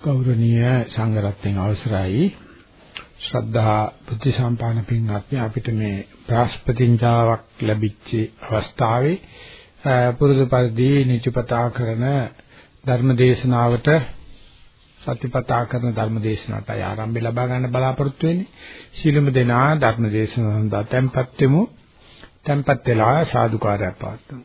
ගෞරවනීය සංඝරත්නයේ අවසරයි ශ්‍රද්ධා බුද්ධ සම්පාදන පින්වත්නි අපිට මේ ප්‍රාස්පතිංජාවක් ලැබිච්ච අවස්ථාවේ පුරුදු පරිදි නිතිපතා කරන ධර්ම දේශනාවට සතිපතා කරන ධර්ම දේශනාවටයි ආරම්භය ලබා ගන්න බලාපොරොත්තු වෙන්නේ. සීලමු දෙනා ධර්ම දේශනාව සඳහා tempත් වෙමු. tempත් වෙලා සාදුකාරය පාත්තුමු.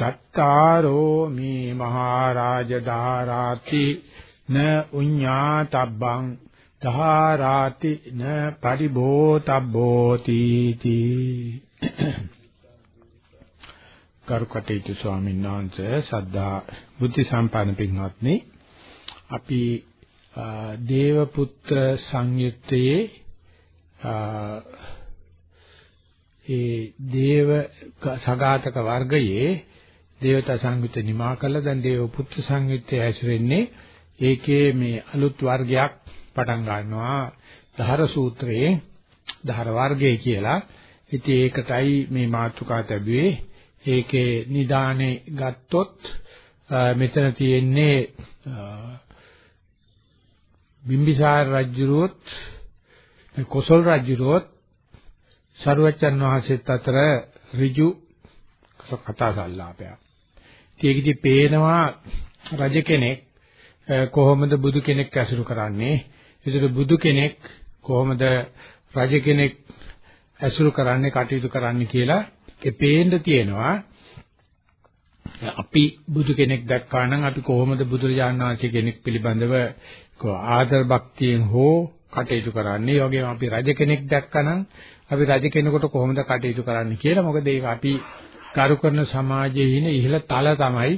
චත්තාරෝ මේ මහරජ ධාරාති න උඤ්ඤාතබ්බං ධාරාති න පරිභෝතබ්බෝති තී කරුකටේතු ස්වාමීන් වහන්සේ සද්ධා බුද්ධ සම්පන්න පින්වත්නි අපි දේවපුත්‍ර සංයුත්තේ ඒ දේව සගාතක වර්ගයේ දේවතා සංයුත්ත නිමා කළා. දැන් දේව පුත්‍ර සංයුත්තේ ඇසුරෙන්නේ ඒකේ මේ අලුත් වර්ගයක් පටන් ගන්නවා. දහර සූත්‍රයේ දහර වර්ගය කියලා. ඉතින් ඒකටයි මේ මාතෘකා තැබුවේ. ඒකේ නිදානේ ගත්තොත් මෙතන තියෙන්නේ බිම්බිසාර රජුරුවොත් කොසල් රජුරුවොත් සරුවච්චන් වහන්සේත් අතර ඍජු කතා සංලාපයක්. ඒකෙදි පේනවා රජ කෙනෙක් කොහොමද බුදු කෙනෙක් ඇසුරු කරන්නේ? ඒතර බුදු කෙනෙක් කොහොමද රජ කෙනෙක් ඇසුරු කරන්නේ කටයුතු කරන්නේ කියලා ඒ පේන්න තියෙනවා. අපි බුදු කෙනෙක් දැක්කා නම් අපි කොහොමද බුදුරජාණන් වහන්සේ කෙනෙක් පිළිබඳව ආදර භක්තියෙන් හෝ කටයුතු කරන්නේ. ඒ වගේම අපි රජ කෙනෙක් දැක්කා නම් අපි රජ කෙනෙකුට කොහොමද කටයුතු කරන්නේ කියලා. මොකද ඒක අපි කරු කරන සමාජයේ ඉන ඉහළ තල තමයි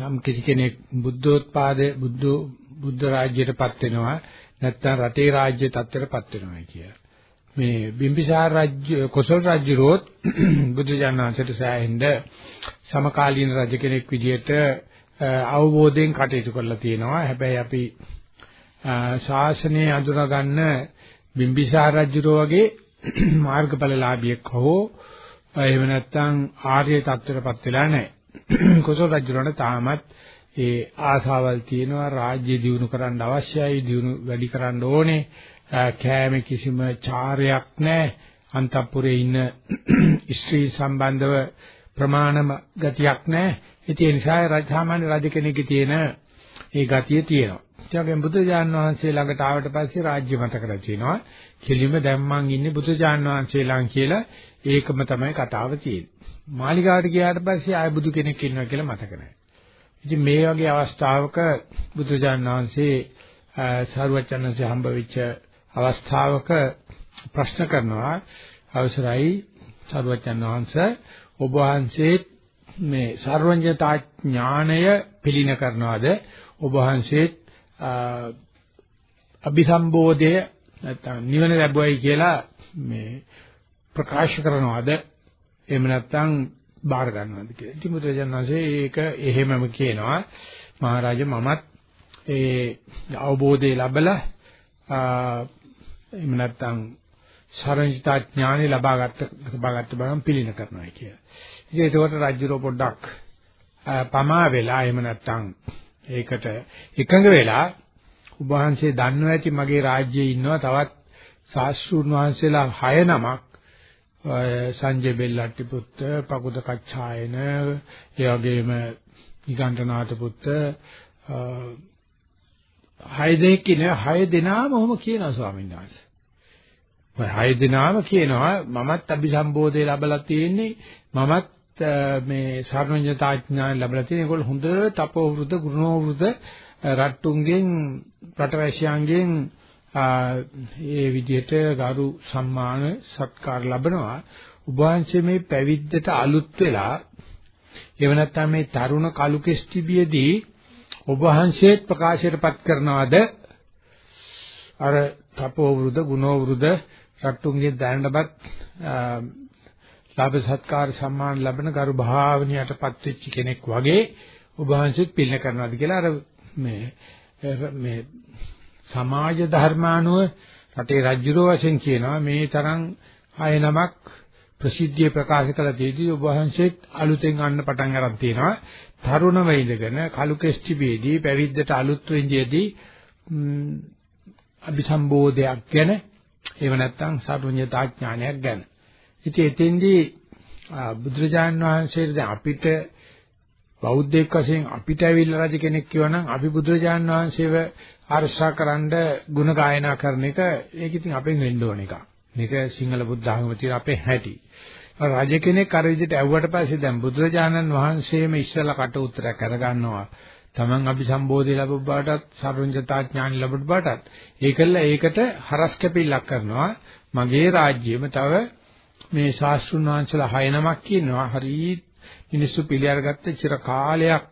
යම් කිසි කෙනෙක් බුද්ධෝත්පාදේ බුද්ධ බුද්ධ රාජ්‍යයටපත් වෙනවා නැත්නම් රටේ රාජ්‍ය තත්ත්වයටපත් වෙනවා කිය. මේ බිම්බිසාර රාජ්‍ය කොසල් රාජ්‍යරෝත් බුද්ධ ඥානසට සෑහෙන්න සමකාලීන රජ කෙනෙක් විදිහට අවබෝධයෙන් කටයුතු කරලා තියෙනවා. හැබැයි අපි ශාසනය අඳුරගන්න බිම්බිසාර රාජ්‍යරෝ වගේ මාර්ගඵලලාභියෙක් හෝ එහෙම නැත්නම් ආර්ය தත්ත්වයටපත් වෙලා නැහැ. කුසල රජුරණ තාමත් ඒ ආසාවල් තියෙනවා රාජ්‍ය දියුණු කරන්න අවශ්‍යයි දියුණු වැඩි කරන්න ඕනේ. කෑමේ කිසිම චාරයක් නැහැ. අන්තපුරේ ඉන්න ස්ත්‍රී සම්බන්ධව ප්‍රමාණම ගතියක් නැහැ. ඒ නිසා රජ සාමාන්‍ය රජ කෙනෙක්ගේ තියෙන ඒ ගතිය තියෙනවා. ඒ වගේම බුදුජාන් වහන්සේ ළඟට ආවට පස්සේ රාජ්‍ය මතකලා තියෙනවා. කෙලිම දැන් මං ඉන්නේ බුදුජාන් වහන්සේ ළඟ කියලා ඒකම තමයි කතාව තියෙන්නේ. මාලිගාවට ගියාට පස්සේ ආය බුදු කෙනෙක් ඉන්නවා කියලා මතක නැහැ. ඉතින් මේ වගේ අවස්ථාවක බුදුජාණන් වහන්සේ සාරවත්චන්සේ හම්බ වෙච්ච අවස්ථාවක ප්‍රශ්න කරනවා. අවසරයි සාරවත්චන් වහන්සේ ඔබ වහන්සේ මේ සර්වඥතා ඥාණය පිළින කරනවාද? ඔබ වහන්සේ අභිසම්බෝධය නැත්නම් නිවන ලැබුවයි කියලා මේ ප්‍රකාශ කරනවාද එහෙම නැත්නම් බාර ගන්නවද කියලා. ඉතින් බුදුරජාණන්සේ ඒක එහෙමම කියනවා. මහරජා මමත් ඒ අවබෝධය ලැබලා එහෙම නැත්නම් සරණිතා ඥානෙ ලබාගත්ත ලබාගත්ත බව පිළින කරනවා කියලා. ඉතින් ඒකට රාජ්‍යරෝ පොඩ්ඩක් පමා වෙලා එහෙම නැත්නම් ඒකට එකඟ වෙලා උභාංශේ දන්නවා ඇති මගේ රාජ්‍යයේ ඉන්නවා තවත් සාස්ෘණ වහන්සේලා 6 නමක් සංජය බෙල්ලට්ටි පුත්ත, පකුද කච්චායන, ඒ වගේම නිගණ්ඨනාත පුත්ත හය දෙනෙක් ඉන්නේ හය දෙනාම ඔහොම කියනවා ස්වාමීන් වහන්සේ. ඔය හය දෙනාම කියනවා මමත් අභිසම්බෝධය ලැබලා තියෙන්නේ මමත් මේ සර්වඥතා ඥාන ලැබලා තියෙන ඒගොල්ලෝ හොඳ තපෝ වෘත ගුණෝ වෘත රට්ටුන්ගෙන් රටවැසියන්ගෙන් ඒ විදිහට ගරු සම්මාන සත්කාර ලැබනවා. උභාංශයේ මේ පැවිද්දට අලුත් වෙලා එව නැත්නම් මේ තරුණ කලු කෙස්ටිබියේදී උභාංශයේ ප්‍රකාශයටපත් කරනවද? අර තපෝ වෘද ගුණෝ වෘද රට්ටුන්ගේ දැනටපත් ලාභ සත්කාර සම්මාන ලැබෙන ගරු භාවනියටපත් වෙච්ච කෙනෙක් වගේ ඔබ වහන්සේත් පිළින කරනවාද කියලා අර මේ මේ සමාජ ධර්මානුව රටේ රජුරෝ වශයෙන් කියනවා මේ තරම් හය නමක් ප්‍රසිද්ධිය ප්‍රකාශ කළ දෙදී ඔබ වහන්සේත් අලුතෙන් අන්න පටන් අරන් තියෙනවා. තරුණ වයදගෙන කලු කෙස්ටිබේදී පැවිද්දට අලුත් වෙන්දියේදී අභිසම්බෝධයක් ගැන එහෙම නැත්නම් සාරුඤ්‍යතා ඥානයක් ගැන. ඉතින් එතෙන්දී බුදුරජාන් වහන්සේ දැන් අපිට බෞද්ධයෙක් වශයෙන් අපිට ඇවිල්ලා රජ කෙනෙක් කියවනම් අපි බුදුරජාන් වහන්සේව ආරක්ෂාකරනද ಗುಣ ගායනා කරන එක ඒක ඉතින් අපෙන් වෙන්න ඕන එකක්. මේක සිංහල බුද්ධ ආගමේ තියෙන අපේ හැටි. රජ කෙනෙක් අර විදිහට ඇව්වට පස්සේ දැන් බුදුරජාණන් වහන්සේම ඉස්සලා කට උත්තරයක් අරගන්නවා. Taman අභිසම්බෝධය ලැබු බාටත් සර්වඥතා ඥාන ලැබු බාටත් ඒකල ඒකට හරස් කැපිල්ලක් කරනවා. මගේ රාජ්‍යෙම තව මේ ශාස්ත්‍රුන් වහන්සේලා හය නමක් ඉන්නවා. හරි මිනිස්සු පිළි අරගත්ත චිර කාලයක්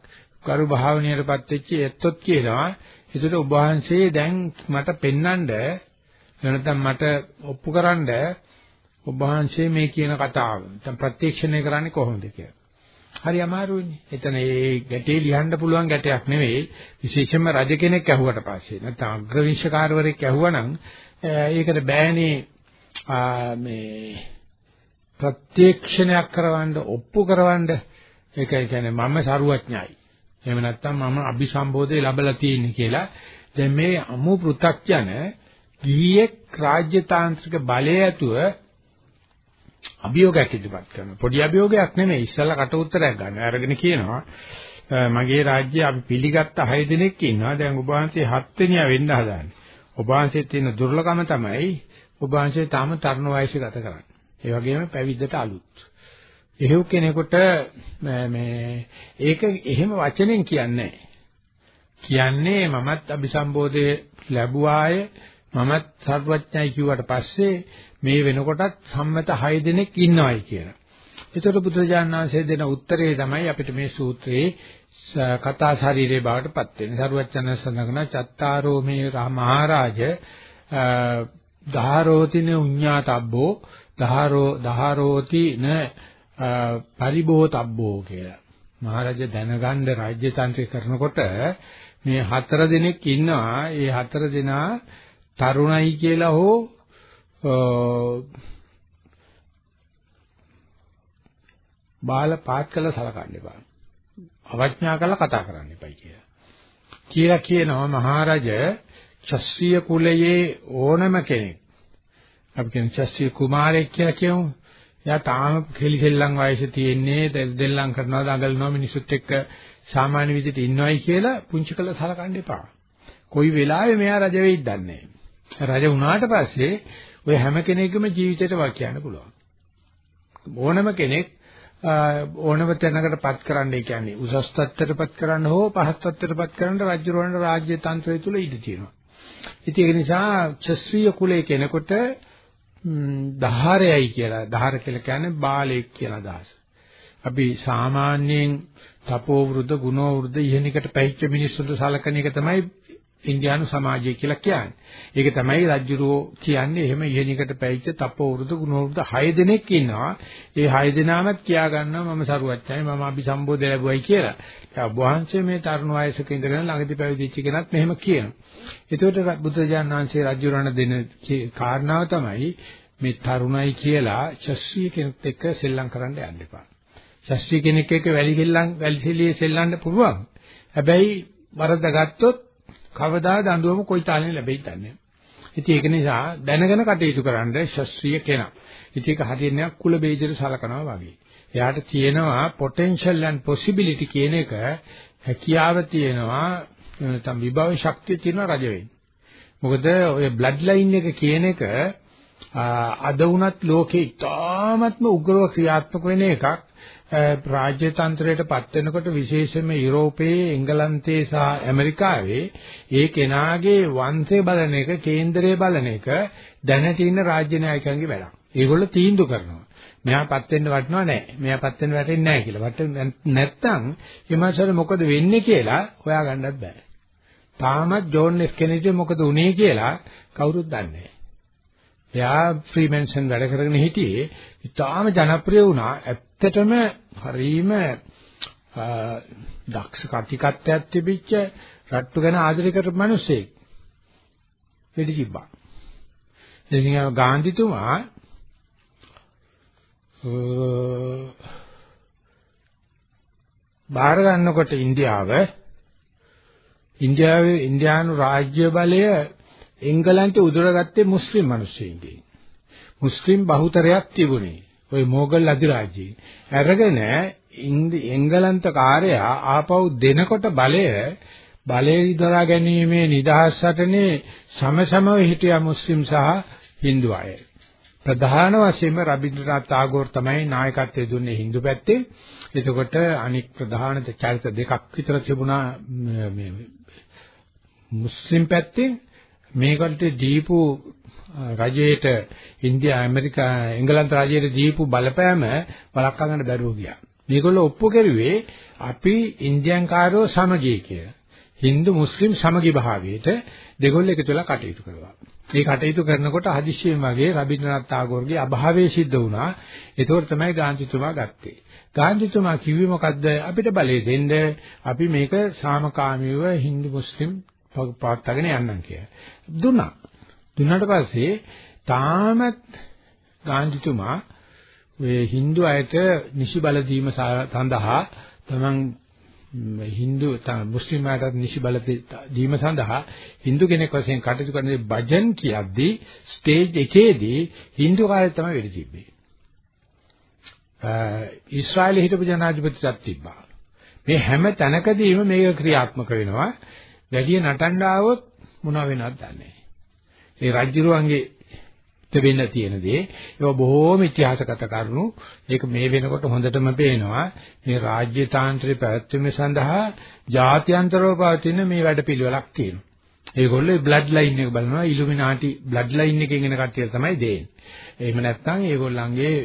කරු භාවනියටපත් වෙච්ච ඇත්තොත් කියනවා. ඒකට ඔබ වහන්සේ දැන් මට පෙන්නඳ නැත්නම් මට ඔප්පුකරනද ඔබ වහන්සේ මේ කියන කතාව නැත්නම් ප්‍රත්‍යක්ෂණය කරන්නේ කොහොමද කියලා. හරි අමාරුයිනේ. එතන ඒ ගැටේ ලියන්න පුළුවන් ගැටයක් නෙවෙයි. විශේෂයෙන්ම රජ කෙනෙක් ඇහුවට පස්සේ නැත්නම් අග්‍රවිංශකාරවරයෙක් ඇහුවනම් ඒකට බෑනේ මේ ප්‍රත්‍යක්ෂණයක් කරවන්න ඔප්පු කරවන්න ඒකයි කියන්නේ මම සරුවඥයි. එහෙම නැත්නම් මම අභිසම්බෝධය ලැබලා තියෙන්නේ කියලා. දැන් මේ අමු පෘ탁ජන ගිහියෙක් රාජ්‍යතාන්ත්‍රික බලය ඇතුව අභියෝගයක් ඉදිරිපත් කරනවා. පොඩි අභියෝගයක් නෙමෙයි. ඉස්සල්ලා කට උත්තරයක් ගන්න. අරගෙන කියනවා මගේ රාජ්‍යයේ අපි පිළිගත්ත 6 දෙනෙක් ඉන්නවා. දැන් ඔබ වහන්සේ 7 වෙනියා වෙන්න හදාන්නේ. ඔබ වහන්සේ තියෙන දුර්ලභම තමයි ඔබ වහන්සේ තාම තරුණ වයසේ ගත කරන්නේ. ඒ වගේම පැවිද්දට අලුත්. එහෙව් කෙනෙකුට මේ ඒක එහෙම වචනෙන් කියන්නේ කියන්නේ මමත් අபிසම්බෝධය ලැබුවාය මමත් සර්වඥයි කිව්වට පස්සේ මේ වෙනකොටත් සම්මත 6 දෙනෙක් ඉන්නවයි කියලා. ඒතර බුදුරජාණන් වහන්සේ දෙන උත්තරේ තමයි අපිට මේ සූත්‍රයේ කතා ශරීරයේ බවට පත් වෙන්නේ. සරුවච්චන සඳහන චත්තාරෝ මේ මහරජ දහරෝතින උඤ්ඤාතබ්බෝ දහරෝ දහරෝති න පරිබෝතබ්බෝ කියලා. මහරජ දැනගන්න රාජ්‍ය තන්ත්‍රය කරනකොට මේ හතර දෙනෙක් ඉන්නවා. ඒ හතර දෙනා තරුණයි කියලා හෝ බාල පාත් කළ සලකන්න එපා. අවඥා කරලා කතා කරන්න එපයි කියලා. කියලා කියනවා මහරජ ක්ෂත්‍රීය කුලයේ ඕනම කෙනෙක් අපි කියන ක්ෂත්‍රීය කුමාරයෙක් කියලා කියමු. එයා තාම කෙලිසෙල්ලම් වයසේ තියෙන්නේ දෙල්ලම් කරනවා දඟලනවා මිනිසුත් එක්ක සාමාන්‍ය විදිහට ඉන්නවයි කියලා පුංචි කළ සලකන්න එපා. කොයි වෙලාවෙ මෙයා රජ වෙයිද දන්නේ රජ වුණාට පස්සේ ඔය හැම කෙනෙකුම ජීවිතේට වක් කියන්න පුළුවන්. ඕනම කෙනෙක් ඕනම තැනකටපත් කරන්න ඒ කියන්නේ උසස් තත්ත්වයටපත් කරන්න හෝ පහත් තත්ත්වයටපත් කරන්න රාජ්‍ය රාජ්‍ය තන්ත්‍රය තුල ඉඩ තියෙනවා. ඉතින් ඒක නිසා ක්ෂත්‍රීය කුලයේ කෙනෙකුට දහරයයි කියලා දහර කියලා කියන්නේ බාලයෙක් කියන අදහස. අපි සාමාන්‍යයෙන් තපෝ වෘද්ධ ගුණෝ වෘද්ධ ඉහෙනිකට පැහිච්ච මිනිස්සුන්ට සලකන එක තමයි ඉන්දියානු සමාජය කියලා කියන්නේ. ඒක තමයි රජුරෝ කියන්නේ එහෙම ඉහෙනිකට පැවිච්ච තපෝවෘද ගුණවෘද 6 දෙනෙක් ඉන්නවා. ඒ 6 දෙනාමත් කියා ගන්නවා මම සරුවච්චයි මම අභිසම්බෝධය ලැබුවයි කියලා. ඒ වහන්සේ මේ තරුණ වයසක ඉඳගෙන ළඟදී පැවිදිච්ච කෙනත් මෙහෙම කියනවා. ඒකට බුදුරජාණන් වහන්සේ රජුරණ දෙන කාරණාව තමයි මේ තරුණයි කියලා ශස්ත්‍රීය කෙනෙක් එක්ක සෙල්ලම් කරන්න යන්න එපා. ශස්ත්‍රීය කෙනෙක් එක්ක වැලි කෙල්ලන් වැලි සෙලියේ සෙල්ලන්න පුළුවන්. හැබැයි වරද ගත්තොත් කවදා දඬුවම කොයි තාලෙන් ලැබෙයිද දන්නේ ඉතින් ඒක නිසා දැනගෙන කටයුතු කරන්න ශාස්ත්‍රීය කෙනා. ඉතින් ඒක හරියන්නේ කුල බේජයට සලකනවා වගේ. එයාට තියෙනවා potential and possibility කියන එක හැකියාව තියෙනවා නැත්නම් විභව ශක්තිය තියෙනවා රජ වෙන්න. මොකද ඔය බ්ලඩ් ලයින් එක කියන එක අද වුණත් ලෝකේ ඉතාමත්ම උග්‍රව ක්‍රියාත්මක වෙන එකක්. රාජ්‍ය තන්ත්‍රයටපත් වෙනකොට විශේෂයෙන්ම යුරෝපයේ එංගලන්තයේ සහ ඇමරිකාවේ ඒ කෙනාගේ වංශය බලන එක කේන්දරය බලන එක දැනට ඉන්න රාජ්‍ය නායකයන්ගේ වැඩක්. ඒගොල්ලෝ තීන්දුව කරනවා. මෙයාපත් වෙන්න වටනවා නැහැ. මෙයාපත් වෙන්න වැටෙන්නේ නැහැ කියලා. වට නැත්තම් එමාසර මොකද වෙන්නේ කියලා හොයාගන්නත් බෑ. තාමත් ජෝන් එෆ් කෙනෙඩි මොකද උනේ කියලා කවුරුත් දන්නේ නැහැ. එයා ෆ්‍රීමන්සන් වැඩ කරගෙන හිටියේ ඉතාම ජනප්‍රිය වුණා. ඇත්තටම හරීම දක්ෂ කතිකත්වයක් තිබිච්ච රට්ටු ගැන ආදරය කරපු මිනිස්සෙක්. වෙඩි තිබ්බා. ඉතින් ගාන්ධිතුමා බාර ගන්නකොට ඉන්දියාව ඉන්දියාවේ ඉන්දියානු රාජ්‍ය බලය එංගලන්තේ උදුරගත්තේ මුස්ලිම් මිනිස්සුන්ගෙන්. මුස්ලිම් බහුතරයක් තිබුණේ. ওই මොගල් අධිරාජ්‍යයේ. අරගෙන එංගලන්ත කාර්යයා ආපහු දෙනකොට බලය බලය ඉදරා ගැනීමේ නිදහස් රටනේ සමසමව හිටියා මුස්ලිම් සහ Hindu අය. ප්‍රධාන වශයෙන්ම රබින්ද්‍රනාත් tagore තමයි නායකත්වයේ දුන්නේ Hindu පැත්තේ. එතකොට අනික් ප්‍රධාන චරිත දෙකක් විතර තිබුණා මේ මුස්ලිම් පැත්තේ මේකට දීපු රජයේට ඉන්දියා ඇමරිකා එංගලන්ත රජයට දීපු බලපෑම වළක්වා ගන්න බැරුව ගියා. මේගොල්ලෝ ඔප්පු කරුවේ අපි ඉන්දියන් කාරෝ සමගිය කියලා. Hindu Muslim සමගි භාවයට දෙගොල්ලෝ එකතු වෙලා කටයුතු කළා. මේ කටයුතු කරනකොට හදිස්සියෙන් වගේ රබින්ද්‍රනාත් tagore අභාවයේ සිද්ධ වුණා. ඒතකොට තමයි ගාන්ධිතුමා ගත්තේ. ගාන්ධිතුමා කිව්වේ මොකද්ද? අපිට බලය දෙන්න අපි මේක සාමකාමීව Hindu Muslim පාත්තගෙන යන්නම් කියලා. දුන්නා. දුන්නාට පස්සේ තාමත් ගාන්ධිතුමා ඔය Hindu අයට නිසි බල දීම සඳහා තමන් හින්දු මුස්ලිම් අයට නිසි බල දීම සඳහා හින්දු කෙනෙක් වශයෙන් කටයුතු කරන භජන් කියද්දී ස්ටේජ් එකේදී හින්දු කාර්යය තමයි වෙඩි තිබ්බේ. ඊශ්‍රායලයේ හිටපු ජනාධිපතිත් තිබ්බා. මේ හැම තැනකදීම මේක ක්‍රියාත්මක වෙනවා. වැඩි නටන්න ආවොත් මොනව වෙනවද දන්නේ නැහැ. ඒ රජුරුවන්ගේ වෙන්න තියෙන දේ. ඒවා බොහෝම ඉතිහාසගත කරුණු. ඒක මේ වෙනකොට හොඳටම පේනවා. මේ රාජ්‍ය තාන්ත්‍රික පැවැත්වීම සඳහා ජාත්‍යන්තරව පවතින මේ වැඩපිළිවෙලක් තියෙනවා. ඒගොල්ලෝ බ්ලඩ් ලයින් එක බලනවා. ඉලුමිනාටි බ්ලඩ් ලයින් එකකින් එන කට්ටිය තමයි දෙන්නේ. එහෙම නැත්නම් ඒගොල්ලන්ගේ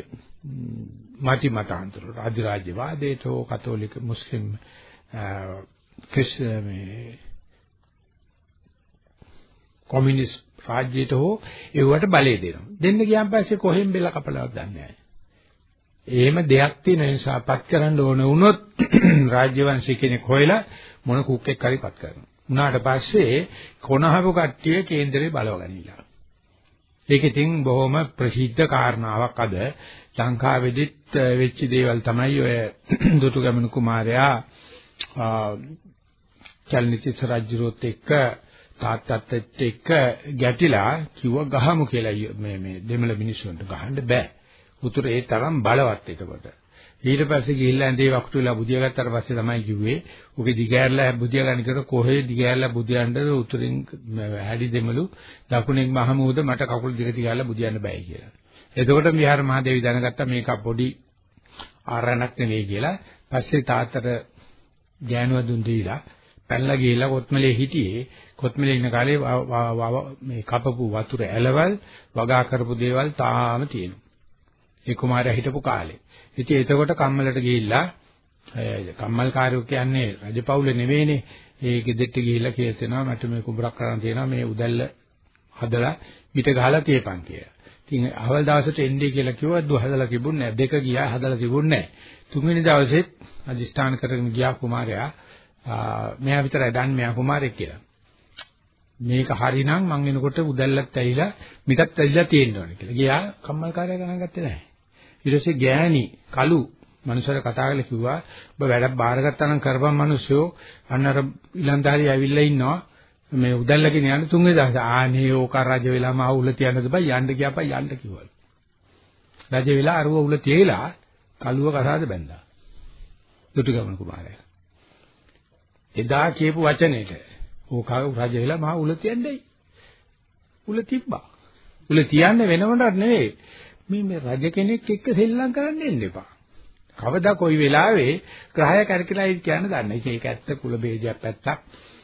මාටි මතාන්තර රාජ්‍ය රාජ්‍යවාදේතෝ කතෝලික මුස්ලිම් ක්‍රිස්තියානි මේ කොමියුනිස්ට් රාජ්‍යයට හෝ ඒවට බලය දෙනවා. දෙන්න ගියාන් පස්සේ කොහෙන් බෙල කපලවත් දන්නේ නැහැ. එහෙම දෙයක් තියෙන නිසා පත් කරන්න ඕන වුණොත් රාජ්‍ය වංශික කෙනෙක් හොයලා මොන කුක්කෙක් හරි පත් කරනවා. උනාට පස්සේ කොනහපු කට්ටිය කේන්දරේ බලවගනිලා. ඒක ඉතින් බොහොම ප්‍රසිද්ධ කාරණාවක් අද ලංකාවේදීත් වෙච්ච දේවල් තමයි ඔය දුටුගැමුණු කුමාරයා චල්නිතිස් රජුරොත් එක්ක තාත්තත් එක්ක ගැටිලා කිව්ව ගහමු කියලා මේ මේ දෙමළ මිනිස්සුන්ට ගහන්න බෑ. උතුර ඒ තරම් බලවත් එතකොට. ඊට පස්සේ ගිහිල්ලා ඇඳේ වක්තු වෙලා බුදියා ගත්තාට පස්සේ තමයි කිව්වේ උගේ දිගෑරලා බුදියා ගන්න කර කොහේ දිගෑරලා බුදියන්නද උතුරින් හැඩි දෙමළු දකුණෙන් මහමූද මට කකුල් දෙක දිගෑරලා බුදියන්න බෑ කියලා. එතකොට විහාර මහදේවි දැනගත්තා මේක පොඩි ආරණක් නෙවෙයි කියලා. පස්සේ තාත්තට ගෑනුව දුන් දීලා පැනලා ගිහිල්ලා කොත්මලේ හිටියේ කොත්මලේ ඉන්න කාලේ මේ කපපු වතුර ඇලවල් වගා කරපු දේවල් තාම තියෙනවා. ඒ කුමාරයා හිටපු කාලේ. ඉතින් එතකොට කම්මලට ගිහිල්ලා කම්මල් කාර්යෝ කියන්නේ රජපෞල නෙවෙයිනේ. ඒ ගෙදෙට්ට ගිහිල්ලා කියලා දෙනවා මට මේ කුඹරක් කරන් තියෙනවා මේ උදැල්ල හදලා පිට ගහලා තියපන් කියලා. ඉතින් අවල් දවසට එන්නේ කියලා කිව්වා දු හදලා තිබුණේ නැහැ. දෙක ගියා හදලා තිබුණේ නැහැ. තුන්වෙනි දවසෙත් අදිෂ්ඨාන කරගෙන ගියා කුමාරයා මෙයා විතරයි දන්නේ මෙයා කුමාරයෙක් කියලා. මේක හරිනම් මං එනකොට උදැල්ලත් ඇවිලා මිටත් ඇවිලා තියෙන්න ඕනේ කියලා. ගියා කම්මල්කාරය ගණන් ගත්තේ නැහැ. ඊට පස්සේ ගෑණි කලු මනුස්සයර කතා කරලා කිව්වා ඔබ වැඩක් බාරගත්තා නම් කරපම් මිනිස්සු අන්න අර ඊලන්දාරි ඇවිල්ලා ඉන්නවා මේ උදැල්ලකින් යන තුන්වෙනි දවසේ ආනේ ඕක රජ වෙලාම ආවුල තියන්නද බයි යන්න ගියාපා යන්න කිව්වලු. රජ වෙලා අරුව උල තියලා කලුව කසාද බැන්දා. දුටුගමන කුමාරයා. එදා කියපු වචනෙට ඕක රජ වෙලා මහා උල තියන්නයි. උල තිබ්බා. උල තියන්න වෙනවටත් නෙවෙයි. මේ මේ රජ කෙනෙක් එක්ක සෙල්ලම් කරන්න එන්න එපා. කවදා කොයි වෙලාවෙ ග්‍රහය කරකිලා කියන දන්නේ. ඒක ඇත්ත කුල බේදයක් පැත්තක්.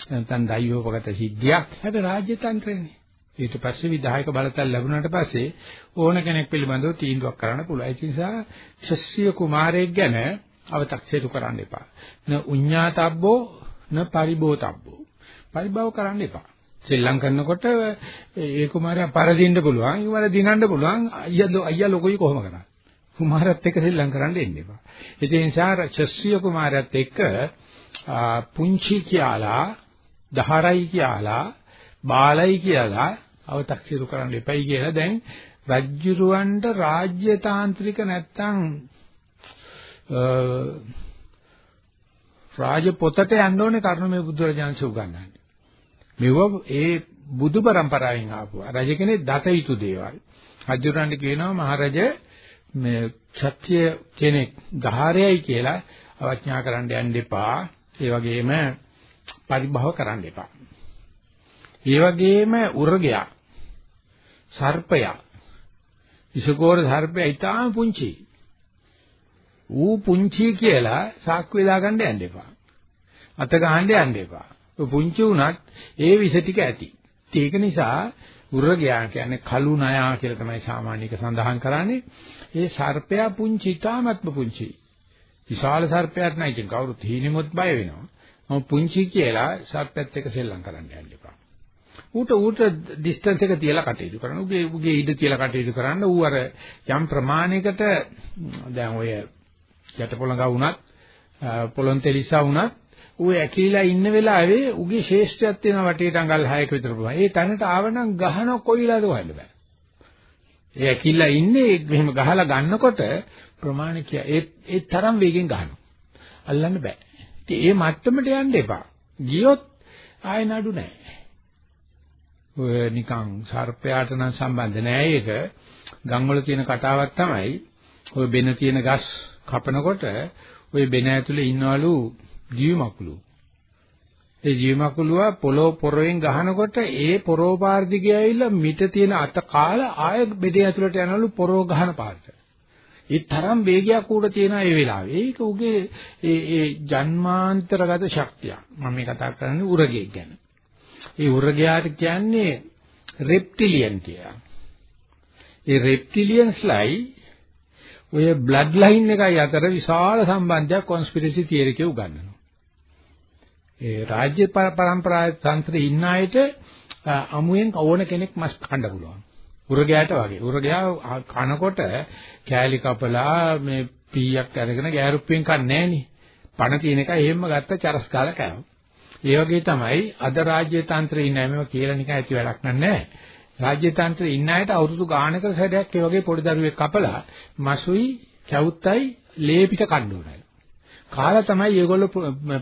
නැත්නම් දෛවෝපගත සිද්ධියක්. හැබැයි රාජ්‍ය තන්ත්‍රනේ. ඊට පස්සේ විධායක බලතල් ලැබුණාට පස්සේ ඕන කෙනෙක් පිළිබඳව තීන්දුවක් කරන්න පුළුවන්. ඒ නිසා ශස්ත්‍රීය කුමාරයෙක් ගැන අව탁සේතු කරන්න එපා. න උඤ්ඤාතබ්බෝ න පරිබෝතබ්බෝ පරිභව කරන්න එපා. සෙල්ලම් කරනකොට ඒ කුමාරයා පරදින්න පුළුවන්. ඊවල දිනන්න පුළුවන්. අයියා අයියා ලොකෝයි කොහොම කරන්නේ? කුමාරයත් එක්ක සෙල්ලම් කරන්න එන්න එපා. ඒ නිසා ශස්ත්‍රීය කුමාරයත් එක්ක පුංචි කියලා, දහරයි කියලා, බාලයි කියලා අව탁සිරු කරන්න එපයි කියලා දැන් රජ්ජුරුවන්ට රාජ්‍ය තාන්ත්‍රික නැත්තම් රාජ පොතට යන්න ඕනේ කරුණ මේ බුදුරජාණන්සේ උගන්වන්නේ. මෙව ඒ බුදු પરම්පරාවෙන් ආපුවා. රජ කෙනෙක් දත යුතු දේවල්. රජුරන්ට කියනවා මහරජ මේ ක්ෂත්‍ය කෙනෙක් ධාරයයි කියලා අවඥා කරන්න යන්න එපා. ඒ වගේම පරිභව කරන්න එපා. ඒ වගේම උර්ගයා සර්පයා විසකෝර සර්පයා ඊටාම පුංචි. ඌ පුංචි කියලා සාක්කුව දාගන්න යන්න එපා. අත ගහන්න යන්න එපා. පුංචි වුණත් ඒ විස ටික ඇති. ඒක නිසා උර්ගයා කියන්නේ කළු නයා කියලා තමයි සාමාන්‍යක සඳහන් කරන්නේ. ඒ සර්පයා පුංචි තාමත්ම පුංචි. විශාල සර්පයක් නයි ඉතින් කවුරුත් හීනෙමුත් බය වෙනවා. මම පුංචි කියලා සර්පයත් එක්ක සෙල්ලම් කරන්න යන්න එපා. ඌට ඌට ඩිස්ටන්ස් එක තියලා කටයුතු කරන්න. ඌගේ ඌගේ ඉඩ තියලා කටයුතු කරන්න. ඌ අර යම් ප්‍රමාණයකට දැන් ඔය යටපොළඟ වුණත් පොළොන්තෙලිසා වුණත් ඌ ඇකිලිලා ඉන්න වෙලාවේ ඌගේ ශේෂ්ඨයක් තියෙන වටේට අඟල් 6ක විතර පුළුවන්. ඒ තැනට ආවනම් ගහන කොයිලාද හොයන්න බෑ. ඒ ඇකිලිලා ඉන්නේ මෙහෙම ගහලා ගන්නකොට ප්‍රමාණ කිය ඒ ඒ තරම් වේගෙන් ගහනවා. අල්ලන්න බෑ. ඉතින් ඒ මට්ටමට යන්න එපා. ගියොත් ආයෙ නඩු නෑ. ඔය නිකන් සර්පයාට නම් සම්බන්ධ නෑ ඒක. ගම් වල තියෙන කතාවක් තමයි ඔය බෙන තියෙන ගස් කපනකොට ওই බෙන ඇතුලේ ඉන්නවලු ජීව මකුළු. ඒ ජීව මකුළුවා පොළොව පොරවෙන් ගහනකොට ඒ පොරෝ පාර දිගේ ඇවිල්ලා මිට තියෙන අත කාලා ආය බෙදේ ඇතුලට යනවලු පොරෝ ගහන පාරට. ඒ තරම් වේගයක් උඩ තියෙන ඒ වෙලාවේ. ඒක උගේ ඒ ඒ ජන්මාන්තරගත ශක්තිය. මම මේ කතා කරන්නේ උරගෙක් ගැන. ඒ උරගයාට කියන්නේ රෙප්ටිලියන් කියලා. ඒ රෙප්ටිලියන්ස්ලයි ඔය බ්ලඩ් ලයින් එකයි අතර විශාල සම්බන්ධයක් කොන්ස්පිරසි තියරි එකේ උගන්වනවා. ඒ රාජ්‍ය පරම්පරාවේ තන්ත්‍රයේ ඉන්න අයට අමුයෙන් ඕන කෙනෙක් මස් කන්න පුළුවන්. උරගයාට වගේ. උරගයා කනකොට කෑලි කපලා මේ පීයක් අරගෙන ගෑරුප්පෙන් කන්නේ නෑනේ. පණ තියෙන එක එහෙම්ම ගත්ත චරස් කාලා කෑවා. ඒ වගේ තමයි අද රාජ්‍ය තන්ත්‍රයේ ඉන්න මේවා කියලා නිකන් ඇති වැඩක් නෑ. රාජ්‍ය තන්ත්‍රයේ ඉන්න අයට අවුරුදු ගානක සැරයක් ඒ වගේ පොඩි දරුවෙක් කපලා මසුයි චවුත්තයි ලේ පිට කන්න ඕනයි. කාලා තමයි මේගොල්ලෝ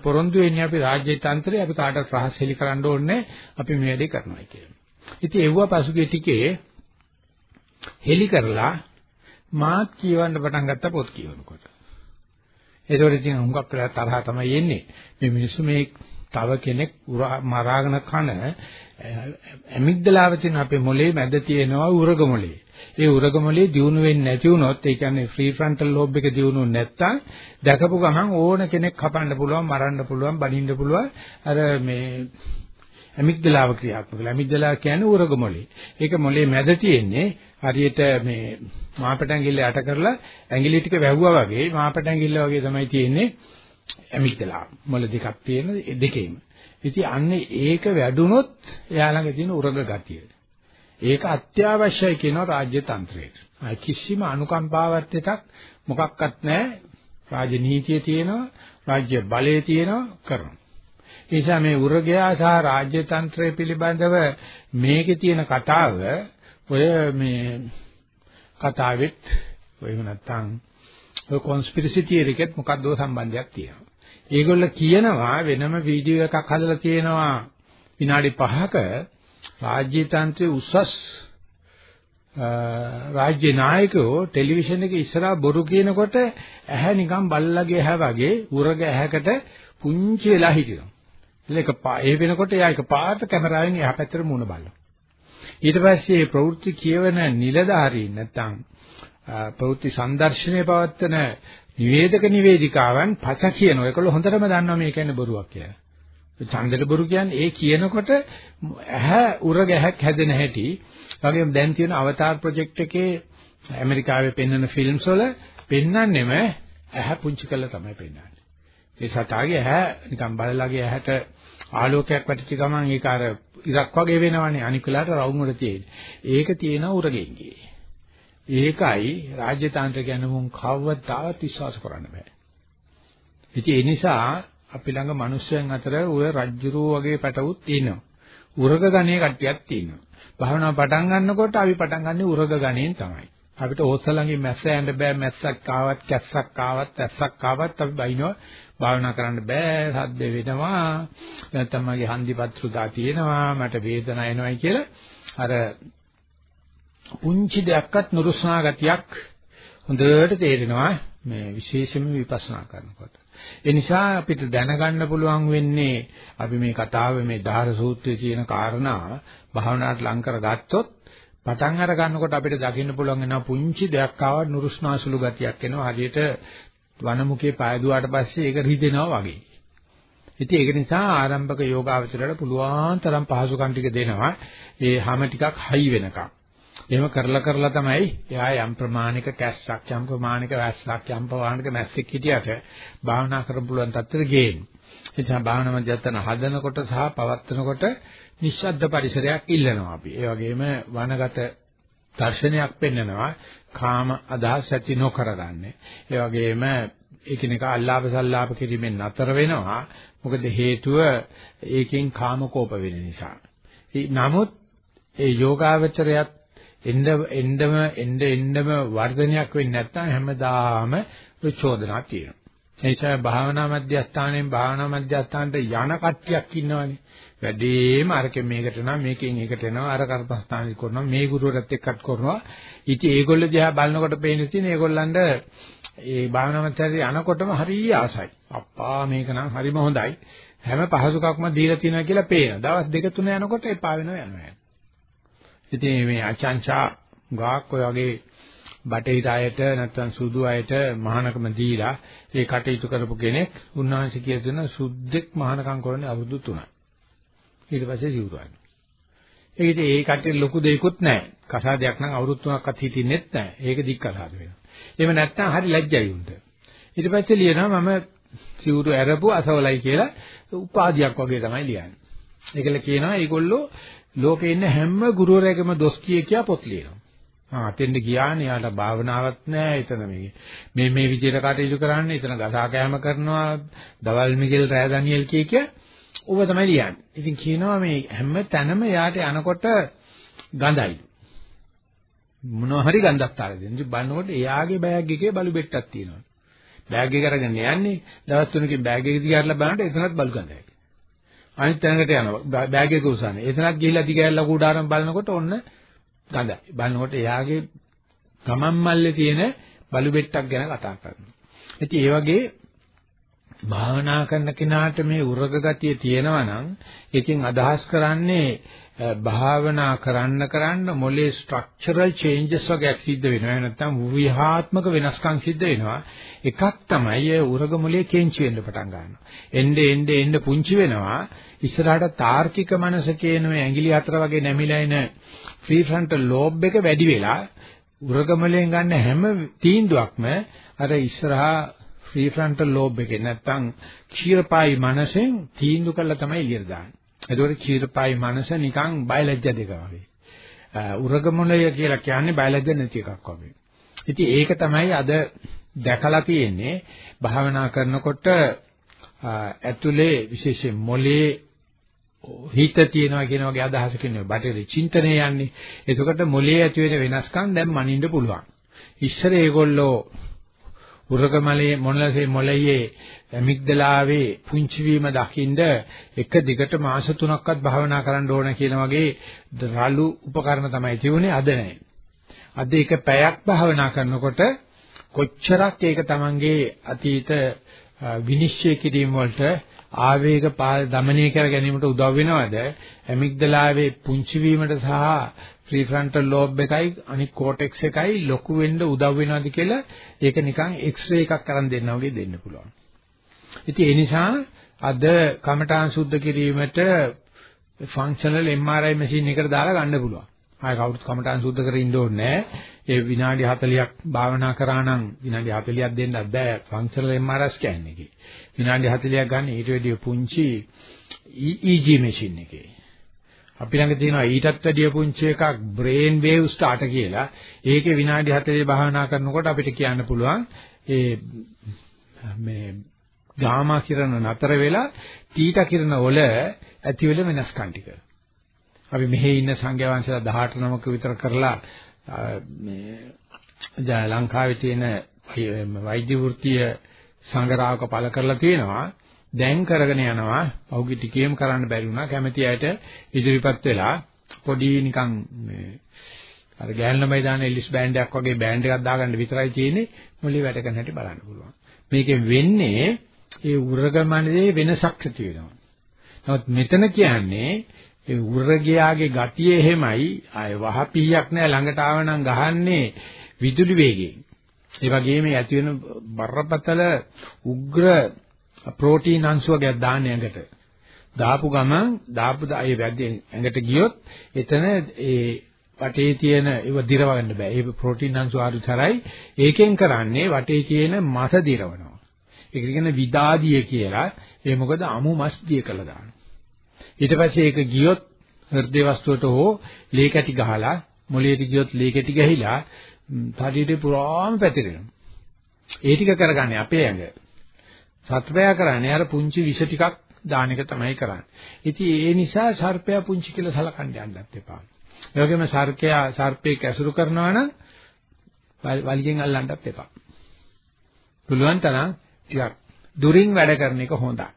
පොරොන්දු වෙන්නේ අපි රාජ්‍ය තන්ත්‍රයේ අපි කාටවත් රහස් හෙලි කරන්න ඕනේ අපි මේ වැඩේ කරනවා කියලා. ඉතින් එව්වා පසුගිය ටිකේ හෙලි කරලා මාත් කියවන්න පටන් ගත්ත පොත් කියවනකොට. ඒතකොට ඉතින් හුඟක් වෙලා තරහ තමයි එන්නේ. මේ මිනිස්සු මේ තව කෙනෙක් මරාගෙන කන ඇමිග්දලාව තියෙන අපේ මොලේ මැද තියෙනවා උරග මොලේ. ඒ උරග මොලේ දියුණු වෙන්නේ නැති වුණොත් ඒ කියන්නේ ෆ්‍රී ෆ්‍රන්ටල් ලෝබ් එක දියුණු නැත්තම් දැකපු ගමන් ඕන කෙනෙක් කපන්න පුළුවන්, මරන්න පුළුවන්, බනින්න පුළුවන්. අර මේ ඇමිග්දලාව ක්‍රියාත්මක වෙලා. ඇමිග්දලාව කියන්නේ උරග මොලේ. ඒක මොලේ මැද තියෙන්නේ හරියට මේ මාපටැඟිල්ල යට කරලා ඇඟිලි ටික වැහුවා වගේ මාපටැඟිල්ල වගේ තමයි තියෙන්නේ ඇමිග්දලාව. මොළ දෙකක් තියෙන දෙකේම. ඉතින් අන්නේ ඒක වැඩුණොත් එයා ළඟ තියෙන උරග ගතිය. ඒක අත්‍යවශ්‍යයි කියනවා රාජ්‍ය තන්ත්‍රයට. කිසිම අනුකම්පාවක් එකක් මොකක්වත් නැහැ. රාජනීතිය තියෙනවා, රාජ්‍ය බලය තියෙනවා කරනවා. ඒ නිසා මේ උරගයා සහ රාජ්‍ය තන්ත්‍රය පිළිබඳව මේකේ තියෙන කතාව ඔය මේ කතාවෙත් ඔය නැත්තම් ඔය කොන්ස්පිරසි තියරි එකෙත් මොකක්ද සම්බන්ධයක් තියෙනවා. ඒගොල්ල කියනවා වෙනම වීඩියෝ එකක් හදලා තියෙනවා විනාඩි 5ක රාජ්‍ය තන්ත්‍රයේ උසස් රාජ්‍ය නායකයෝ ටෙලිවිෂන් එකේ ඉස්සරහා බොරු කියනකොට ඇහැ නිකන් බල්ලගේ ඇහැ වගේ උරග ඇහැකට පුංචි වෙලා හිටිනවා. ඒක ඒ වෙනකොට එයා එක පාට කැමරාවෙන් එහා පැත්තට මූණ බලනවා. ඊට පස්සේ මේ ප්‍රවෘත්ති කියවන නිලධාරීන් නැත්තම් ප්‍රවෘත්ති සංදර්ශනයේ පවත්වන නිවේදක නිවේදිකාවන් පච කියන ඒකල හොඳටම දන්නවා මේ කියන්නේ බොරුවක් කියලා. ඡන්දෙට බොරු කියන්නේ ඒ කියනකොට ඇහැ උරග ඇහැක් හැදෙන හැටි වගේම දැන් තියෙන අවතාර ප්‍රොජෙක්ට් එකේ ඇමරිකාවේ පෙන්වන ෆිල්ම්ස් වල පෙන්වන්නෙම ඇහැ පුංචි කරලා තමයි පෙන්වන්නේ. ඒ සතාගේ ඇහැ නිකන් බලලාගේ ඇහැට ආලෝකයක් වැටිච්ච ගමන් ඒක අර ඉරක් වගේ වෙනවනේ අනික වෙලාවට රවුම් වල තියෙන. ඒක තියෙන උරගෙන්ගේ. ඒකයි රාජ්‍ය තාන්ත්‍රික යන මුන් කවදාවත් විශ්වාස කරන්න බෑ. ඉතින් ඒ නිසා අපි ළඟ මිනිස්යන් අතර ඔය රජ්ජුරුව වගේ පැටවුත් තියෙනවා. උරග ගණේ කට්ටියක් තියෙනවා. භාවනාව පටන් ගන්නකොට අපි පටන් ගන්නේ උරග ගණයෙන් තමයි. අපිට ඕස්සලංගේ මැස්ස යන්න බෑ මැස්සක් ආවත් කැස්සක් ආවත් ඇස්සක් ආවත් අපි බයිනවා භාවනා කරන්න බෑ සද්ද වෙනවා නැත්නම් මගේ හන්දිපත්‍රුදා තියෙනවා මට වේදනාව එනවායි කියලා අර පුංචි දෙයක්වත් නුරුස්නා ගතියක් හොඳට තේරෙනවා මේ විශේෂම විපස්සනා කරනකොට. ඒ නිසා අපිට දැනගන්න පුළුවන් වෙන්නේ අපි මේ කතාවේ මේ ධාර සූත්‍රයේ තියෙන කාරණා භාවනාවට ලං කරගත්තොත් පටන් අර ගන්නකොට අපිට දකින්න පුළුවන් වෙනවා පුංචි දෙයක් ආවත් නුරුස්නාසුළු ගතියක් එනවා හරියට වනමුකේ පාය දුවාට පස්සේ ඒක රිදෙනවා වගේ. ඉතින් ඒක නිසා ආරම්භක යෝගාවචරයට පුළුවන් තරම් පහසුකම් ටික දෙනවා. ඒ හැම ටිකක් හයි වෙනකම්. එහෙම කරලා කරලා තමයි එයා යම් ප්‍රමාණික කැස්සක් යම් ප්‍රමාණික වැස්සක් යම් ප්‍රමාණික මැස්සෙක් හිටියට භාවනා කරන්න පුළුවන් තත්ත්වෙට ගේන්නේ. ඒ නිසා භාවනා මධ්‍යස්ථාන හදනකොට සහ පවත්වනකොට නිශ්ශබ්ද පරිසරයක් ඉල්ලනවා අපි. ඒ වගේම වනගත දර්ශනයක් පෙන්නනවා කාම අදහස් ඇති නොකරගන්නේ. ඒ වගේම එකිනෙක අල්ලාප සල්ලාප කිරීමෙන් නතර වෙනවා. මොකද හේතුව ඒකෙන් කාම කෝප වෙන නිසා. නමුත් ඒ යෝගාවචරයත් එන්න එන්නම එන්න එන්නම වර්ධනයක් වෙන්නේ නැත්නම් හැමදාම ප්‍රචෝදනා තියෙනවා. ඒ නිසා භාවනා මධ්‍යස්ථානයෙන් භාවනා මධ්‍යස්ථානට යන කට්ටියක් ඉන්නවනේ. වැඩිම අරකින් මේකට නම් මේකෙන් එකට එනවා අර කර්මස්ථානෙ කරනවා මේ ගුරුවරත් එක්කත් කරනවා. ඉතින් ඒගොල්ලෝ දිහා බලනකොට පේන තියෙන ඒගොල්ලන්ට ඒ භාවනා මධ්‍යස්ථානයේ යනකොටම හරිය ආසයි. අප්පා මේක නම් හරිම හොඳයි. හැම පහසුකක්ම දීලා තියෙනවා කියලා පේනවා. දවස් දෙක තුන යනකොට එපා වෙනවා යනවා. ඉතින් මේ අචංචා ගාක් ඔය වගේ බටහිර අයට නැත්නම් සුදු අයට මහානකම දීලා ඒ කටයුතු කරපු කෙනෙක් උන්වහන්සේ කියලා දෙන සුද්දෙක් මහානකම් කරන්නේ අවුරුදු 3යි. ඊට පස්සේ සිවුරයි. ඒක ඉතින් ඒ කට්ටිය ලොකු දෙයක්වත් නැහැ. කසාදයක් නම් අවුරුදු 3ක්වත් හිටින්නෙත් නැහැ. ඒක දික් කසාද වෙනවා. එහෙම නැත්නම් හරි ලැජ්ජයි උන්ට. ඊට පස්සේ ලියනවා මම සිවුරු ඇරපු අසවලයි කියලා උපාධියක් වගේ තමයි ලියන්නේ. ඒකල කියනවා ඒගොල්ලෝ ලෝකේ ඉන්න හැම ගුරුවරයෙක්ම දොස් කිය කියා පොත් ලියනවා. ආ අතෙන්ද ගියානේ යාට භාවනාවක් නැහැ එතන මේ මේ මේ විදිහට කටයුතු කරන්නේ එතන ගසා කෑම කරනවා දවල් මිගෙල් රෑ ඩැනියෙල් කිය කිය ඕව තමයි ලියන්නේ. ඉතින් කියනවා මේ හැම තැනම යාට යනකොට ගඳයි. මොනවා හරි ගඳක් තාරද. ඉතින් බලනකොට එයාගේ බෑග් එකේ බලු බෙට්ටක් තියෙනවා. බෑග් එක අරගෙන යන්නේ දවස් තුනකින් බෑග් එක දිගාරලා බලනකොට එතනත් බලු ගඳයි. අනිත් තැනකට යනවා බෑග් එක උසන්නේ. එතනත් ගිහිල්ලා දිගෑරලා කුඩාරම් බලනකොට ඔන්න ගඳයි. බලනකොට එයාගේ ගමන් මල්ලේ තියෙන බලු බෙට්ටක් ගැන කතා කරනවා. ඉතින් ඒ වගේ භාවනා කරන කෙනාට මේ උරග ගතිය තියෙනවා නම් ඒකෙන් අදහස් කරන්නේ භාවනා කරන්න කරන්න මොලේ ස්ට්‍රක්චරල් චේන්ජස් වගේක් සිද්ධ වෙනවා. නැත්නම් ව්‍යුහාත්මක වෙනස්කම් සිද්ධ වෙනවා. එකක් තමයි ඒ උරග මොලේ කේන්චි වෙන්න පටන් ගන්නවා. එnde එnde එnde පුංචි වෙනවා. ඉස්සරහට තාර්කික මනස කියන මේ ඇඟිලි හතර වගේ නැමිලා එන ෆ්‍රී ෆ්‍රන්ටල් ලෝබ් එක වැඩි වෙලා උරග මොලෙන් ගන්න හැම තීන්දුවක්ම අර ඉස්සරහා ෆ්‍රී ෆ්‍රන්ටල් ලෝබ් එකේ නැත්නම් ක්ෂීරපායි මනසෙන් තීන්දුව කළා තමයි එළියට දාන්නේ. ඒකෝට ක්ෂීරපායි මනස නිකන් බයලජ්‍ය දෙක වගේ. උරගමුණය කියලා කියන්නේ බයලජ්‍ය නැති එකක් වගේ. ඉතින් ඒක තමයි අද දැකලා තියෙන්නේ භාවනා කරනකොට ඇතුලේ විශේෂයෙන් මොලේ හිත තියනවා කියන වගේ අදහසකින් නෙවෙයි බටේ චින්තනය යන්නේ. එතකොට මොලේ ඇති වෙන වෙනස්කම් දැන් මනින්න පුළුවන්. ඉස්සර ඒගොල්ලෝ උරගමලේ මොනලසේ මොළයේ ඇමිග්දලාවේ පුංචි වීම දකින්ද එක දිගට මාස 3ක්වත් භාවනා කරන්න ඕන කියන වගේ රළු උපකරණ තමයි තිබුණේ අද නැහැ. අද ඒක පැයක් භාවනා කරනකොට කොච්චරක් ඒක Tamange අතීත විනිශ්චය කිරීම වලට ආවේග දමනය කර ගැනීමට උදව් වෙනවද ඇමිග්දලාවේ පුංචි වීමට සහ ප්‍රී ෆ්‍රන්ටල් ලෝබ් එකයි අනිත් කෝටෙක්ස් එකයි ලොකු වෙන්න උදව් වෙනවද කියලා ඒක නිකන් එක්ස්රේ එකක් අරන් දෙන්නා වගේ දෙන්න පුළුවන්. ඉතින් ඒ නිසා අද කමඨාන් සුද්ධ කිරීමට ෆන්ක්ෂනල් MRI මැෂින් එකකට දාලා ගන්න පුළුවන්. ආය කවුරුත් කමඨාන් සුද්ධ කරගෙන ඉන්න ඕනේ නැහැ. ඒ විනාඩි 40ක් භාවනා කරා නම් විනාඩි 40ක් දෙන්නත් බෑ ෆන්ක්ෂනල් MRI ස්කෑන් එකේ. විනාඩි 40ක් ගන්න ඊට වැඩිය පුංචි EEG මැෂින් එකේ. අපි ළඟ තියෙනවා ඊටත් වැඩිය පුංචි එකක් brain wave starter කියලා. ඒකේ විනාඩි 40 භාවනා කරනකොට අපිට කියන්න පුළුවන් ඒ මේ ගාමා කිරණ නතර වෙලා තීටා කිරණ වල ඇති වෙල වෙනස්කම් ටික. අපි මෙහි ඉන්න සංඝයා වහන්සේලා 18 නමක විතර කරලා මේ ලංකාවේ තියෙන වෛද්‍ය වෘත්තීය සංගරාවක පළ කරලා තියෙනවා. දැන් කරගෙන යනවා. පහුගිය ටිකේම කරන්න බැරි වුණා. කැමැති අයට ඉදිරිපත් වෙලා පොඩි නිකන් මේ අර ගෑන් ළමයි දාන එලිස් බෑන්ඩ් එකක් වගේ බෑන්ඩ් එකක් දාගන්න විතරයි තියෙන්නේ. මොලේ වැඩ කරන හැටි බලන්න පුළුවන්. මේකෙන් වෙන්නේ ඒ උරගමනේ වෙනසක් ඇති වෙනවා. නමුත් මෙතන කියන්නේ ඒ උරගයාගේ ගතිය එහෙමයි ආය වහපියක් නෑ ළඟට ආවනම් ගහන්නේ විදුලි වේගයෙන්. ඒ වගේම ඇති වෙන බරපතල උග්‍ර ප්‍රෝටීන් අංශ වර්ගයක් දාන්න ඇඟට. දාපු ගමන් දාපු ඒ වැද්දෙන් ඇඟට ගියොත් එතන ඒ වටේ තියෙන ඒව දිරවන්න බෑ. ඒ ප්‍රෝටීන් අංශ ආරුතරයි. ඒකෙන් කරන්නේ වටේ තියෙන මස දිරවනවා. ඒක කියන්නේ විදාදිය කියලා. ඒ මොකද අමු මස් දිය කළා දානවා. ඊට පස්සේ ඒක ගියොත් හෘද වස්තුවට හෝ ලේ කැටි ගහලා මොළයට ගියොත් ලේ කැටි ගහිලා ශරීරේ පුරාම පැතිරෙනවා. ඒ ටික කරගන්නේ අපේ ඇඟ. සත්වයා කරන්නේ අර පුංචි විෂ ටිකක් දාන එක තමයි කරන්නේ. ඉතින් ඒ නිසා සර්පයා පුංචි කියලා සලකන්න යන්නත් එපා. ඒ වගේම සර්පයා සර්පේ කැසුරු කරනවා නම් වලිගෙන් අල්ලන්නත් එපා. පුළුවන් තරම් ටිකක් දුරින් වැඩ කරන එක හොඳයි.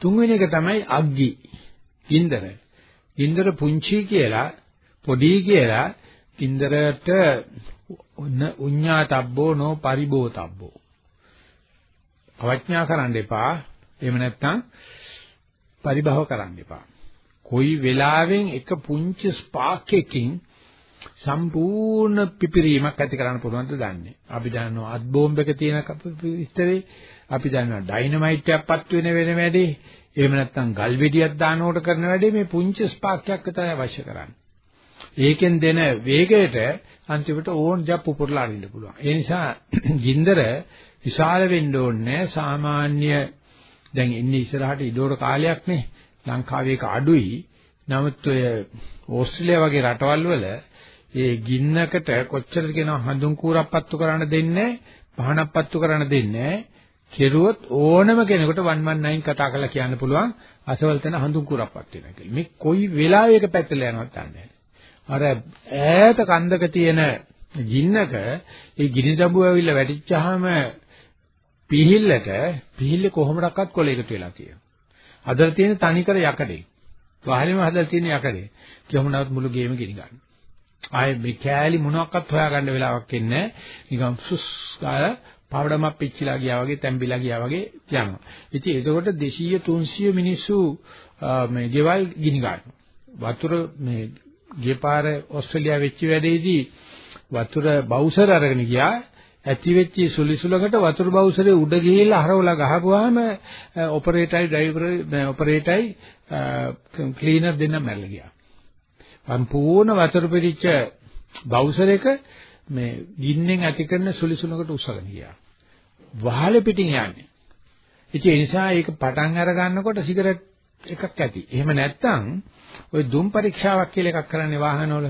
තුන්වෙනි එක තමයි අග්ගි. ගින්දර. ගින්දර පුංචි කියලා පොඩි කියලා ගින්දරට උඤ්ඤාතබ්බෝ නෝ පරිබෝතබ්බෝ. අවඥා කරන්න එපා. එහෙම නැත්නම් පරිභව කරන්න එපා. කොයි වෙලාවෙන් එක පුංචි ස්පාක් එකකින් සම්පූර්ණ පිපිරීමක් ඇති කරන්න පුළුවන්ද දන්නේ. අපි දන්නවා අත් බෝම්බ එක තියෙන විස්තරේ අපි දන්නවා ඩයිනමයිට් එකක් පත් වෙන වෙන වැඩේ එහෙම නැත්නම් ගල් වෙඩියක් දානකොට කරන වැඩේ මේ පුංචි ස්පාක්යක් තමයි අවශ්‍ය කරන්නේ. ඒකෙන් දෙන වේගයට අන්තිමට ඕන් ජප් පුපුරලා අරින්න පුළුවන්. ඒ නිසා ගින්දර විශාල වෙන්න ඕනේ සාමාන්‍ය දැන් ඉන්නේ ඉස්සරහට ඉඩෝර කාලයක් නේ. ලංකාවේ ඒක අඩුයි. නමුත් ඔය ඕස්ට්‍රේලියා වගේ රටවල් වල ඒ ගින්නකට කොච්චරද කියනවා හඳුන් කූරක් පත්තු කරන්න දෙන්නේ පහනක් පත්තු කරන්න දෙන්නේ කෙරුවොත් ඕනම කෙනෙකුට 119 කතා කරලා කියන්න පුළුවන් අසවල් තැන හඳුන් කුරක්පත් වෙනවා කියලා. මේ කොයි වෙලාවයක පැත්තල යනවද දන්නේ අර ඈත කන්දක තියෙන ජින්නක ඒ ගිනි දඹුව ඇවිල්ලා වැටිච්චාම පිහිල්ලට පිහිල්ල කොහොමඩක්වත් කොළ එකතු වෙලා තියෙනවා. හදලා තියෙන තනිකර යකඩේ. වහලෙම හදලා තියෙන යකඩේ. කොහොමනවත් මුළු ගේම ගිනි ගන්න. ආයේ මේ කෑලි මොනවත් හොයාගන්න වෙලාවක් ඉන්නේ නිකන් සුස් ගාලා පවඩමක් පිච්චිලා ගියා වගේ තැම්බිලා ගියා වගේ යනවා. ඉතින් ඒකකොට 200 300 මිනිස්සු මේ ගෙවල් ගිනි ගන්නවා. වතුර මේ ගියපාර ඕස්ට්‍රේලියාව වෙච්ච වැඩේදී වතුර බවුසර් අරගෙන ගියා. ඇති වෙච්ච සුලිසුලකට වතුර බවුසරේ උඩ ගිහිල්ලා හරවලා ගහපුවාම ඔපරේටරයි ඩ්‍රයිවර් ඔපරේටරයි ක්ලීනර් දෙන්න මැරලා ගියා. සම්පූර්ණ වතුර පිරිච්ච බවුසර් එක මේ ගින්නෙන් ඇති කරන සුලිසුලකට උස්සගෙන ගියා. වහලෙ පිටින් යන්නේ. ඉතින් ඒ නිසා ඒක පටන් අර ගන්නකොට සිගරට් එකක් ඇති. එහෙම නැත්නම් ওই දුම් පරීක්ෂාවක් කියලා එකක් කරන්නේ වාහනවල.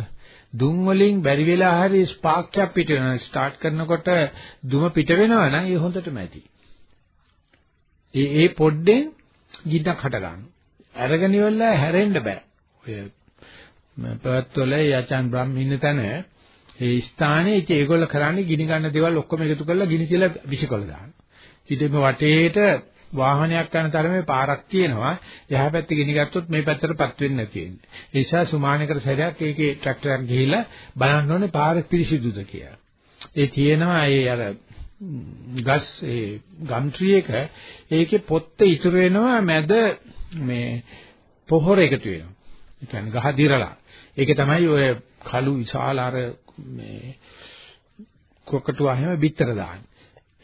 දුම් වලින් බැරි වෙලා හරි ස්පාක් එකක් පිට වෙනවා. ස්ටාර්ට් කරනකොට දුම පිට වෙනවා නම් ඒ හොඳටම ඇති. ඒ ඒ පොඩ්ඩෙන් ගින්නක් හට ගන්නවා. අරගෙන ඉවරලා හැරෙන්න බෑ. ඔය පර්ත් වල යචන් බ්‍රහ්ම ඉන්න තැන ඒ ස්ථානයේ ඉතින් ඒගොල්ලෝ කරන්නේ ගිනි ගන්න දේවල් ඔක්කොම එකතු කරලා ගිනි තියලා විසිකොල දානවා. ඊට මේ වටේට වාහනයක් යන තරමේ පාරක් තියෙනවා. එහා පැත්තේ ගිනි ගත්තොත් මේ පැත්තටපත් වෙන්නේ නැති වෙන්නේ. ඒ නිසා සුමානකර සැරයක් ඒකේ ට්‍රැක්ටරයක් ගිහිල්ලා බලන්න ඕනේ පාර පිරිසිදුද කියලා. ඒ තියෙනවා ඒ අර ගස් ඒ ගම් ට්‍රී එක ඒකේ පොත්ත ඉතුරු වෙනවා මැද මේ පොහොර එකතු වෙනවා. ඒ කියන්නේ ගහ දිරලා. ඒක තමයි ඔය කළු විශාල අර මේ කොකටුව හැම පිටර දාන්නේ.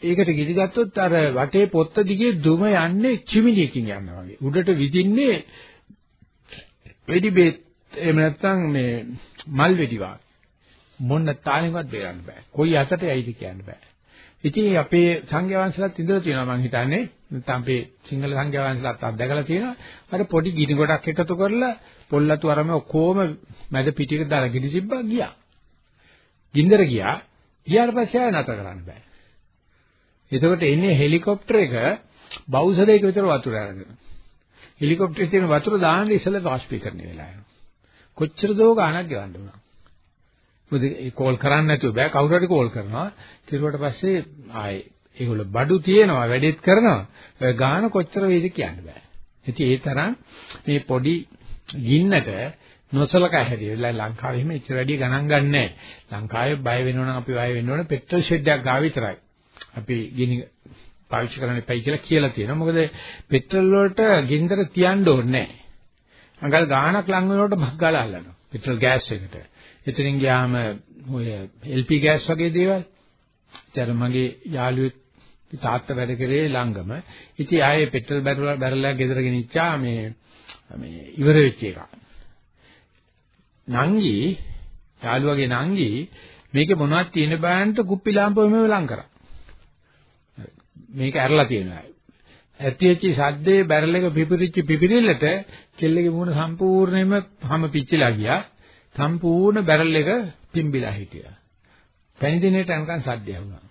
ඒකට ගිනි ගත්තොත් අර වටේ පොත්ත දිගේ දුම යන්නේ චිමිනියකින් යනවා වගේ. උඩට විදින්නේ වෙඩි බෙත් එහෙම නැත්නම් මේ මල් වෙඩි වාගේ. මොන්න තාලෙන්වත් බේරන්න බෑ. කොයි අතට යයිද කියන්න බෑ. ඉතින් අපේ සංඝයා වහන්සේලාත් ඉඳලා තියෙනවා මම හිතන්නේ. නැත්නම් අපේ සිංහල සංඝයා වහන්සේලාත් අත්දැකලා තියෙනවා. අර පොඩි ගිනි ගොඩක් එකතු කරලා පොල්ලතු අරම ඔක්කොම මැද පිටියක දාලා ගිනි සිබ්බා ගියා. ගින්දර ගියා. ගියාට පස්සේ ආය නැතර කරන්න බෑ. එතකොට එන්නේ හෙලිකොප්ටර් එක බෞසරයක විතර වතුර අරගෙන. හෙලිකොප්ටරේ තියෙන වතුර දාන්න ඉස්සෙල්ලා වාෂ්පීකරණය වෙලා යනවා. කොච්චර දෝ ගාණක් ගෙවන්න උනා. මොකද ඒ කෝල් කරන්නේ නැතුව බෑ කවුරු හරි කෝල් කරනවා. ඊට පස්සේ ආයේ ඒගොල්ලෝ බඩු තියෙනවා වැඩෙත් කරනවා. ගාණ කොච්චර වේද කියන්න බෑ. ඉතින් ඒ තරම් මේ පොඩි ගින්නට නොසලකා හැරියලා ලංකාවේ එහෙම ඉච්ච වැඩි ගණන් ගන්නෑ. ලංකාවේ බය වෙනවනම් අපි බය වෙන්න ඕනේ පෙට්‍රල් ෂෙඩ් එකක් ගාව විතරයි. අපි ගිනි පාවිච්චි කරන්න එපයි කියලා කියලා තියෙනවා. මොකද පෙට්‍රල් වලට ගින්දර තියන්න ඕනේ නැහැ. අඟල් ගාණක් ලඟ වෙනකොට බක් ගාලා අල්ලනවා. පෙට්‍රල් ගෑස් එකට. එතනින් ගියාම ඔය LP ගෑස් වගේ දේවල්. ඊට මගේ යාළුවෙක් තාත්තා වැඩ කරේ ළඟම. ඉතින් ආයේ පෙට්‍රල් බැරල් බැරලයක් ගෙදර ගෙනිච්චා මේ මේ ඉවර වෙච්ච එක. නංගි යාළුවගේ නංගි මේකේ මොනවද තියෙන බෑන්ට කුප්පි ලාම්පුව මෙහෙම ලං කරා. මේක ඇරලා තියෙනවා. ඇති ඇති සද්දේ බැරල් එක පිපිරිච්ච පිපිරිල්ලට කෙල්ලගේ මුණ සම්පූර්ණයෙන්ම හැම පිච්චිලා ගියා. සම්පූර්ණ බැරල් එක පිම්බිලා හිටියා. පැණි දිනේට අනකන් සද්ද ඇහුණා.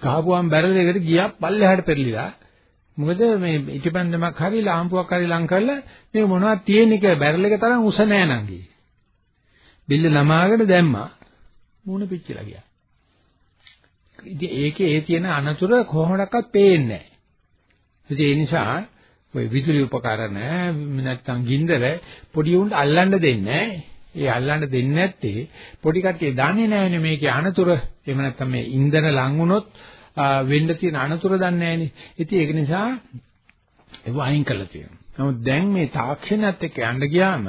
කහපුවම් බැරල් එකට ගියා පල්ලෙහාට පෙරලිලා. මොකද මේ ඉටිපන්දමක් හරි ලාම්පුවක් හරි ලං කරලා මේ මොනවද තියෙන්නේ කියලා බැරල් එක තරම් උස නෑ නංගි. බිල්ල නමාගෙන දැම්මා. මූණ පිච්චිලා ගියා. ඉතින් ඒකේ ඒ තියෙන අනතුර කොහොමඩක්වත් පේන්නේ නැහැ. ඒ නිසා ඔය විදුලි උපකරණ නැත්තම් ගින්දර පොඩි උන්ට අල්ලන්න දෙන්නේ ඒ අල්ලන්න දෙන්නේ නැත්තේ පොඩි කට්ටිය දන්නේ නැහැනේ මේකේ අනතුර. එහෙම නැත්තම් මේ ඉන්ධන ලං වුණොත් වෙන්න තියෙන අනතුර දන්නේ නැහැනේ. ඉතින් ඒක නිසා ඒව අයින් කරලා තියෙනවා. නමුත් දැන් මේ තාක්ෂණයත් එක්ක යන්න ගියාම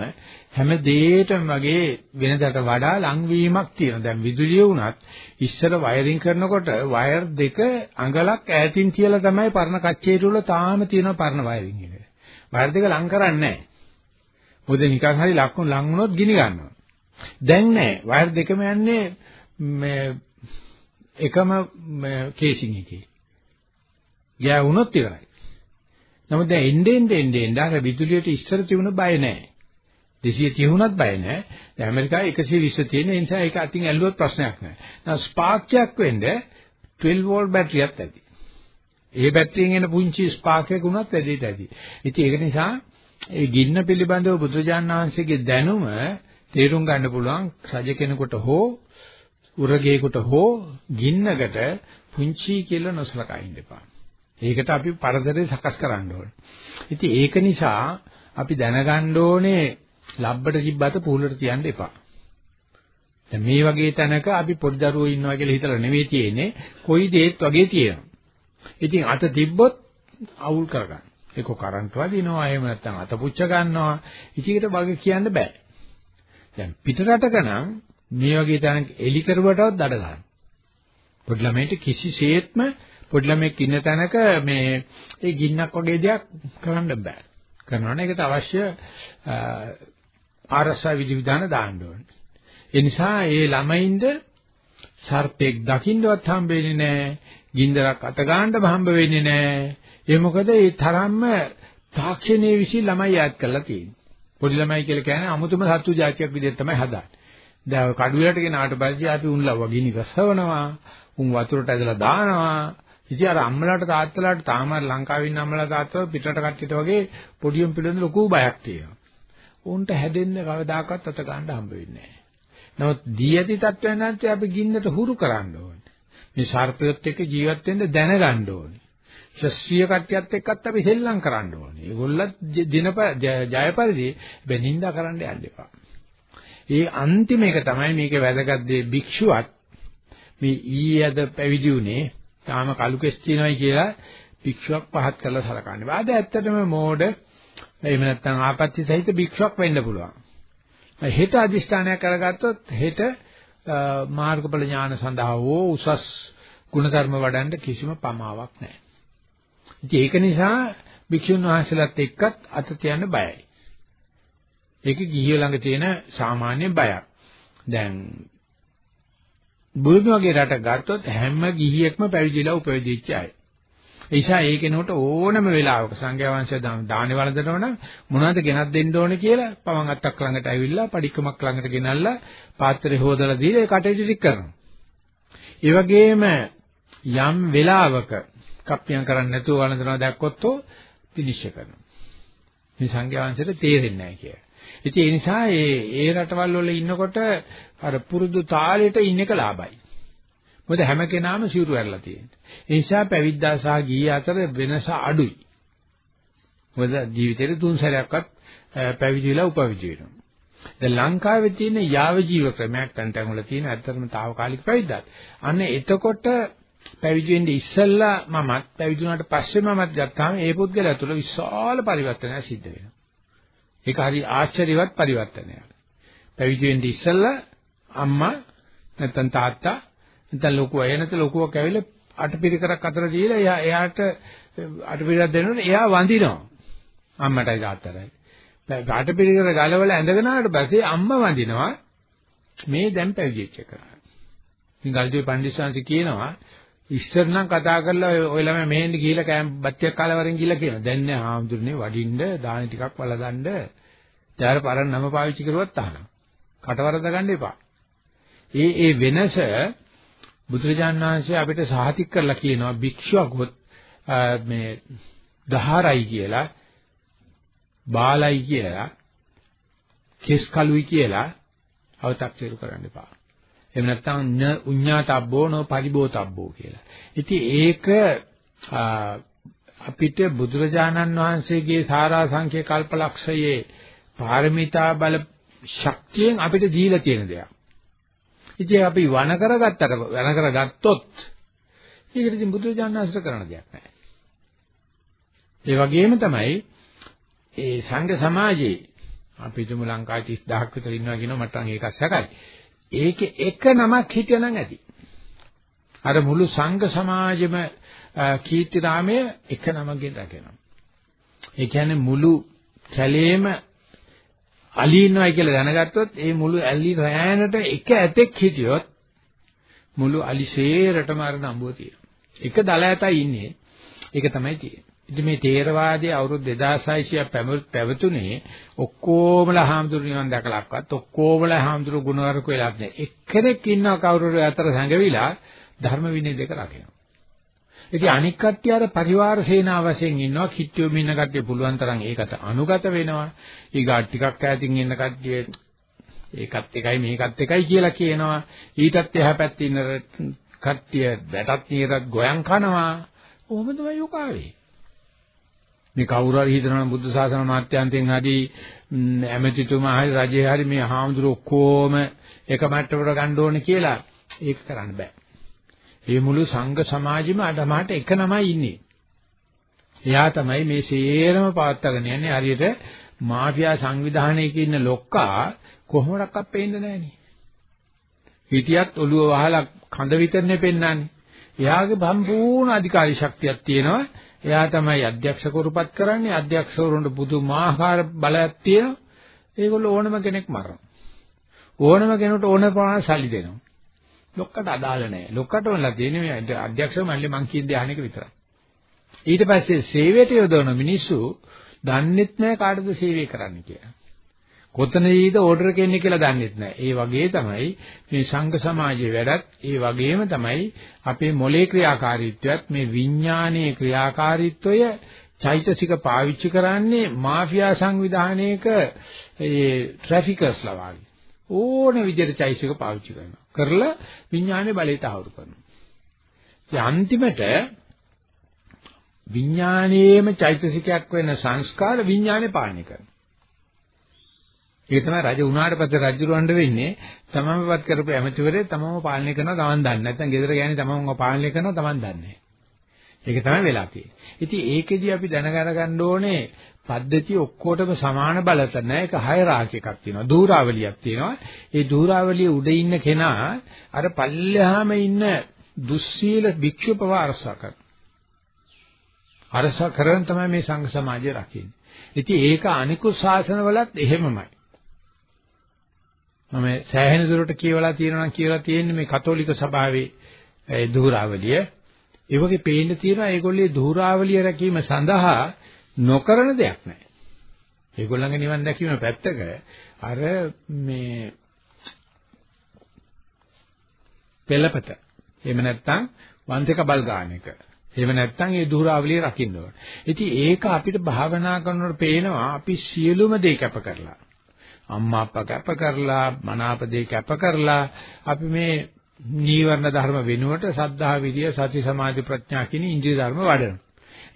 හැම දෙයකටම වගේ වෙනදට වඩා ලංවීමක් තියෙනවා. දැන් විදුලිය වුණත් ඉස්සර වයරින් කරනකොට වයර් දෙක අඟලක් ඈතින් තියලා තමයි පරණ කච්චේට වල තාම තියෙන පරණ වයරින් එක. වයර් දෙක ලං කරන්නේ නැහැ. මොකද නිකන් හරි ලක්ුණ ලං වුණොත් ගිනි ගන්නවා. දැන් නැහැ. වයර් දෙකම යන්නේ මේ එකම කේසින් එකේ. ගෑ වුණොත් ඉවරයි. නමුත් දැන් එන්නේ එන්නේ එන්නේ අර විදුලියට ඉස්සර තිබුණ බය නැහැ. 230 වුණත් බය නැහැ. දැන් ඇමරිකාවේ 120 තියෙන නිසා ඒක අතින් ඇල්ලුවත් ප්‍රශ්නයක් නැහැ. දැන් ස්පාර්ක් එකක් වෙන්න 12 වෝල්ට් බැටරියක් ඇති. ඒ බැටරියෙන් එන පුංචි ස්පාර්ක් එක වුණත් වැඩිට ඇති. ඉතින් ඒක නිසා ඒ ගින්න පිළිබඳව බුදුජාණන් වහන්සේගේ දැනුම තේරුම් ගන්න පුළුවන් රජ කෙනෙකුට හෝ උරගේකට හෝ ගින්නකට පුංචි කියලා නොසලකා ඉන්න එපා. ඒකට අපි පරතරේ සකස් කරන්න ඕනේ. ඉතින් ඒක නිසා අපි දැනගන්න ඕනේ ලබ්බට තිබ්බත පූලට තියන්න එපා. දැන් මේ වගේ තැනක අපි පොඩි දරුවෝ ඉන්නවා කියලා හිතලා නෙවෙයි තියෙන්නේ. කොයි දේත් වගේ තියෙනවා. ඉතින් අත තිබ්බොත් අවුල් කරගන්න. ඒක කරන්ට් වදිනවා එහෙම නැත්නම් අත පුච්ච ගන්නවා. ඉතින් ඒකට වගේ කියන්න බෑ. දැන් පිටරටක නම් මේ වගේ තැනක එලි කරුවටවත් දඩ ගන්න. පොඩි ළමයින්ට කිසිසේත්ම පොඩි ළමෙක් ඉන්න තැනක මේ ඒ ගින්නක් වගේ දෙයක් කරන්න බෑ. කරනවනේ ඒකට අවශ්‍ය ආරසා විධි විධාන දාන්න ඕනේ. ඒ නිසා ඒ ළමයින්ද සර්පෙක් දකින්නවත් හම්බෙන්නේ නැහැ. ගින්දරක් අත ගන්නවත් හම්බ වෙන්නේ නැහැ. ඒ මොකද ඒ තරම්ම තාක්ෂණයේ විශ්ි ළමයි යාත් කරලා තියෙන්නේ. පොඩි ළමයි කියලා කියන්නේ අමුතුම සත්තු జాතියක් විදිහට තමයි හදාන්නේ. දැන් කඩුවලට ගෙනාට පස්සේ අපි උන්ලව ගිනි ගසවනවා. උන් වතුරට ඇදලා දානවා. ඉතින් අර අම්මලාට තාත්තලාට තාම ලංකාවේ ඉන්න අම්මලා තාත්තලා පිටරට කට්ටියට වගේ පොඩියම් පිළිඳ ලොකු බයක් තියෙනවා. උන්ට හැදෙන්න කවදාකවත් අත ගන්න හම්බ වෙන්නේ නැහැ. නමුත් දී ඇති තත්ත්වයන් නැත්නම් අපි ගින්නට හුරු කරන්න ඕනේ. මේ සර්පයොත් එක්ක ජීවත් වෙන්න දැනගන්න ඕනේ. ශස්ත්‍රීය කට්ටියත් එක්කත් අපි සෙල්ලම් කරන්න ඕනේ. ඒගොල්ලත් දිනප ජයපරිදි බෙනින්දා කරන්න යන්න එපා. ඒ අන්තිම එක තමයි මේකේ වැදගත් දේ භික්ෂුවත් මේ ඊයද පැවිදි උනේ තාම කලු කෙස් තියනයි කියලා භික්ෂුවක් පහත් කරලා සලකන්නේ. වාද ඇත්තටම මෝඩ එහෙම නැත්නම් ආපත්‍ය සහිත භික්ෂුවක් වෙන්න පුළුවන්. හෙට අදිෂ්ඨානයක් කරගත්තොත් හෙට මාර්ගඵල ඥාන සඳහා වූ උසස් ගුණධර්ම වඩන්න කිසිම පමාවක් නැහැ. ඉතින් ඒක නිසා භික්ෂුන් වහන්සේලාත් එක්කත් අත තියන්න බයයි. ඒක ගිහිය ළඟ තියෙන සාමාන්‍ය බයක්. දැන් බුරුම වගේ රට ගත්තොත් හැම ගිහියෙක්ම පැවිදිලා උපවිදිච්ච අය. ඒ නිසා ඒ කෙනෙකුට ඕනම වෙලාවක සංඝයා වහන්සේ දානේ වළඳනව නම් මොනවද ගෙනත් දෙන්න ඕනේ කියලා පවන් අත්තක් ළඟට ඇවිල්ලා පඩික්කමක් ළඟට ගෙනල්ලා පාත්‍රේ හොදලා දීලා ඒ කටයුතු ටික කරනවා. ඒ වගේම යම් වෙලාවක කප්පියම් කරන්නේ නැතුව වළඳනවා දැක්කොත් පිනිශ්චය කරනවා. මේ සංඝයා වහන්සේට තේරෙන්නේ නැහැ කියලා. ඉතින් ඒ නිසා ඒ ඒ රටවල් වල ඉන්නකොට අර පුරුදු තාලෙට ඉන්න එක ලාභයි. මොකද හැම කෙනාම සිවුරු ඇරලා තියෙනවා. ඒ නිසා පැවිද්දා සහ ගිහි අතර වෙනස අඩුයි. මොකද ජීවිතේට තුන් සැරයක්වත් පැවිදි වෙලා උපවිදි වෙනවා. දැන් ලංකාවේ තියෙන යාව ජීව ක්‍රමයක් තැන් තැන් වල තියෙන ඇත්තටම తాවකාලික පැවිද්දක්. අන්න එතකොට පැවිදි වෙන්නේ ඉස්සෙල්ලා මමත් පැවිදි වුණාට පස්සේ මමත් ගත්තාම ඒ පුද්ගලයා තුළ විශාල පරිවර්තනයක් සිද්ධ වෙනවා. ඒක හරි ආශ්චර්යවත් පරිවර්තනයක්. පැවිදි වෙන්නේ ඉස්සෙල්ලා අම්මා නැත්නම් තාත්තා නැත්නම් ලොකු අය නැත්නම් ලොකුවක් ඇවිල්ලා අටපිරිකරක් අතර දීලා එයා එයාට අටපිරිකරක් දෙනකොට එයා වඳිනවා. අම්මටයි තාත්තටයි. අටපිරිකර ගලවලා ඇඳගෙන ආවට පස්සේ අම්මා වඳිනවා මේ දැන් පැවිදිච්ච කරා. ඉතින් ගල්ජෝයි පණ්ඩිස්වාංශ කියනවා ඉස්සර නම් කතා කරලා ඔය ළමයි මෙහෙන් ගිහිල්ලා කෑම බත්තියක් කාලා වරෙන් ගිහිල්ලා කියනවා. දැන් නෑ ආම්දුරනේ වඩින්න දාන ටිකක් වලදන්න. ඊට පරණ නම පාවිච්චි කරුවත් අහනවා. කටවරද ගන්න එපා. ඒ ඒ වෙනස බුදුරජාණන් වහන්සේ අපිට සාහිතික කරලා කියනවා භික්ෂුවකුත් මේ දහරයි කියලා බාලයි කියලා කෙස් කලුයි කියලා අව탁සිරු කරන්න එපා. එහෙම නැත්නම් ඤ උඤ්ඤාතබ්බෝ නෝ පරිබෝතබ්බෝ කියලා. ඉතින් ඒක අපිට බුදුරජාණන් වහන්සේගේ සාරාංශකේ කල්පලක්ෂයේ පාරමිතා බල ශක්තියෙන් අපිට දීලා තියෙන දෙයක්. ඉතින් අපි වණ කරගත්තට වණ කරගත්තොත් ඒකට ඉතින් බුදුරජාණන් වහන්සේ කරන දෙයක් නැහැ. ඒ වගේම තමයි ඒ සංඝ සමාජයේ අපි තුමු ලංකාවේ 30000ක් විතර ඉන්නවා කියනවා මට නම් ඒකත් සැකයි. ඒකේ එක නමක් හිටියනම් ඇති. අර මුළු සංඝ සමාජෙම කීර්ති නාමය එක නමකින් රැකෙනවා. ඒ කියන්නේ මුළු කැලේම අලි ඉන්නවයි කියලා දැනගත්තොත් ඒ මුළු ඇලි රෑනට එක ඇතෙක් හිටියොත් මුළු අලි සේරටම අර නඹුව තියෙනවා. එක දල ඇතයි ඉන්නේ. ඒක තමයි තියෙන්නේ. ඉතින් මේ තේරවාදයේ අවුරුදු 2600ක් පැවතුනේ ඔක්කොමලා හාමුදුරු නිවන් දැකලක්වත් ඔක්කොමලා හාමුදුරු ගුණවර්ග වෙලක් නෑ. එක්කෙනෙක් ඉන්නවා කවුරුරු අතර සංගවිලා ධර්ම විනය දෙක රකිනවා. ඉතින් අනික් කට්ටිය අර පරිවාර සේනාව වශයෙන් ඉන්නවා කිට්ටියෝ ඉන්න කට්ටිය පුළුවන් තරම් ඒකට අනුගත වෙනවා. ඊගා ටිකක් ඈතින් ඉන්න කට්ටිය ඒකත් එකයි මේකත් එකයි කියලා කියනවා. ඊටත් එහා පැත්තේ ඉන්න කට්ටිය වැටත් නිරත් ගොයන් කනවා. කොහොමද මේ යෝගාවේ? මේ කවුරු හරි හිතනවා බුද්ධ ශාසන මාත්‍යන්තයෙන් හරි ඇමතිතුමා හරි රජේ හරි මේ හාමුදුරු ඔක්කොම එක මට්ටමකට ගන්න ඕනේ කියලා ඒක කරන්න බෑ. මේ මුළු සංඝ සමාජෙම අදමහට එක නමයි ඉන්නේ. එයා තමයි මේ සේරම පවත්වාගෙන යන්නේ හරියට මාෆියා සංවිධානයක ඉන්න ලොක්කා කොහොමඩක්වත් පේන්නේ නැහනේ. හිටියත් ඔළුව වහලා කඳ විතරනේ පෙන්වන්නේ. එයාගේ සම්පූර්ණ අධිකාරී ශක්තියක් තියෙනවා. එයා තමයි අධ්‍යක්ෂකවරුපත් කරන්නේ අධ්‍යක්ෂකවරුන්ට පුදුමාකාර බලයක් තියෙනවා ඒගොල්ලෝ ඕනම කෙනෙක් මරනවා ඕනම කෙනෙකුට ඕන ප්‍රමාණය සල්ලි දෙනවා ලොක්කට අදාළ නැහැ ලොක්කට වල තියෙන්නේ මේ අධ්‍යක්ෂක මල්ලේ මං කියන දේ අහන එක විතරයි ඊට පස්සේ සේවයට යොදවන මිනිස්සු දන්නෙත් නැහැ කාටද සේවය කරන්න කියලා කොතනදීද ඕඩර් කෙන්නේ කියලා දන්නෙත් නැහැ. ඒ වගේ තමයි මේ සංඝ සමාජයේ වැඩත් ඒ වගේම තමයි අපේ මොලේ ක්‍රියාකාරීත්වයත් මේ විඥානයේ ක්‍රියාකාරීත්වය චෛතසික පාවිච්චි කරන්නේ මාෆියා සංවිධානයක ඒ ට්‍රැෆිකර්ස්ලා වගේ. ඕන විදිහට චෛතසික පාවිච්චි කරනවා. කරලා විඥානයේ බලය තහවුරු කරනවා. ඒ අන්තිමට විඥානයේම චෛතසිකයක් වෙන සංස්කාර විඥානේ පාලනය කරනවා. ඒක තමයි රජ වුණාට පස්සේ රජුරවණ්ඩ වෙන්නේ තමමපත් කරපු ඇමතිවරේ තමම පාලනය කරනවා තමන් දන්නේ නැත්නම් ගෙදර ගෑණි තමම පාලනය කරනවා තමන් දන්නේ ඒක තමයි වෙලා තියෙන්නේ. ඉතින් ඒකෙදි අපි දැනගන්න ගන්න ඕනේ පද්ධතිය ඔක්කොටම සමාන බලත නැහැ. ඒක හයරාකි එකක් තියෙනවා. දූරාවලියක් තියෙනවා. ඒ දූරාවලිය උඩ ඉන්න කෙනා අර පල්ලෙහාම ඉන්න දුස්සීල භික්ෂුපව අරසා කරනවා. අරසා කරන් තමයි මේ සංඝ සමාජය රකින්නේ. ඉතින් ඒක අනිකුත් ශාසනවලත් එහෙමමයි. මම සෑහෙන දුරට කියවලා තියෙනවා නම් කියලා තියෙන්නේ මේ කතෝලික සභාවේ ඒ ධූරාවලිය. ඒ වගේ පේන්න තියෙනවා ඒගොල්ලේ ධූරාවලිය රැකීම සඳහා නොකරන දෙයක් නැහැ. ඒගොල්ලන්ගේ නිවන් දැකීම පැත්තක අර මේ පෙළපත. එහෙම නැත්නම් වන්තික බල් ගන්න එක. එහෙම නැත්නම් ඒ දුහරාවලිය රකින්න ඕන. ඉතින් ඒක අපිට භාවනා කරනකොට පේනවා අපි සියලුම දේ කැප කරලා. අම්මා අප්පා කැප කරලා, මනාප දේ කැප කරලා අපි මේ නීවරණ ධර්ම වෙනුවට සද්ධා විරිය සති සමාධි ප්‍රඥා කියන ඉන්ද්‍රිය ධර්ම වඩනවා.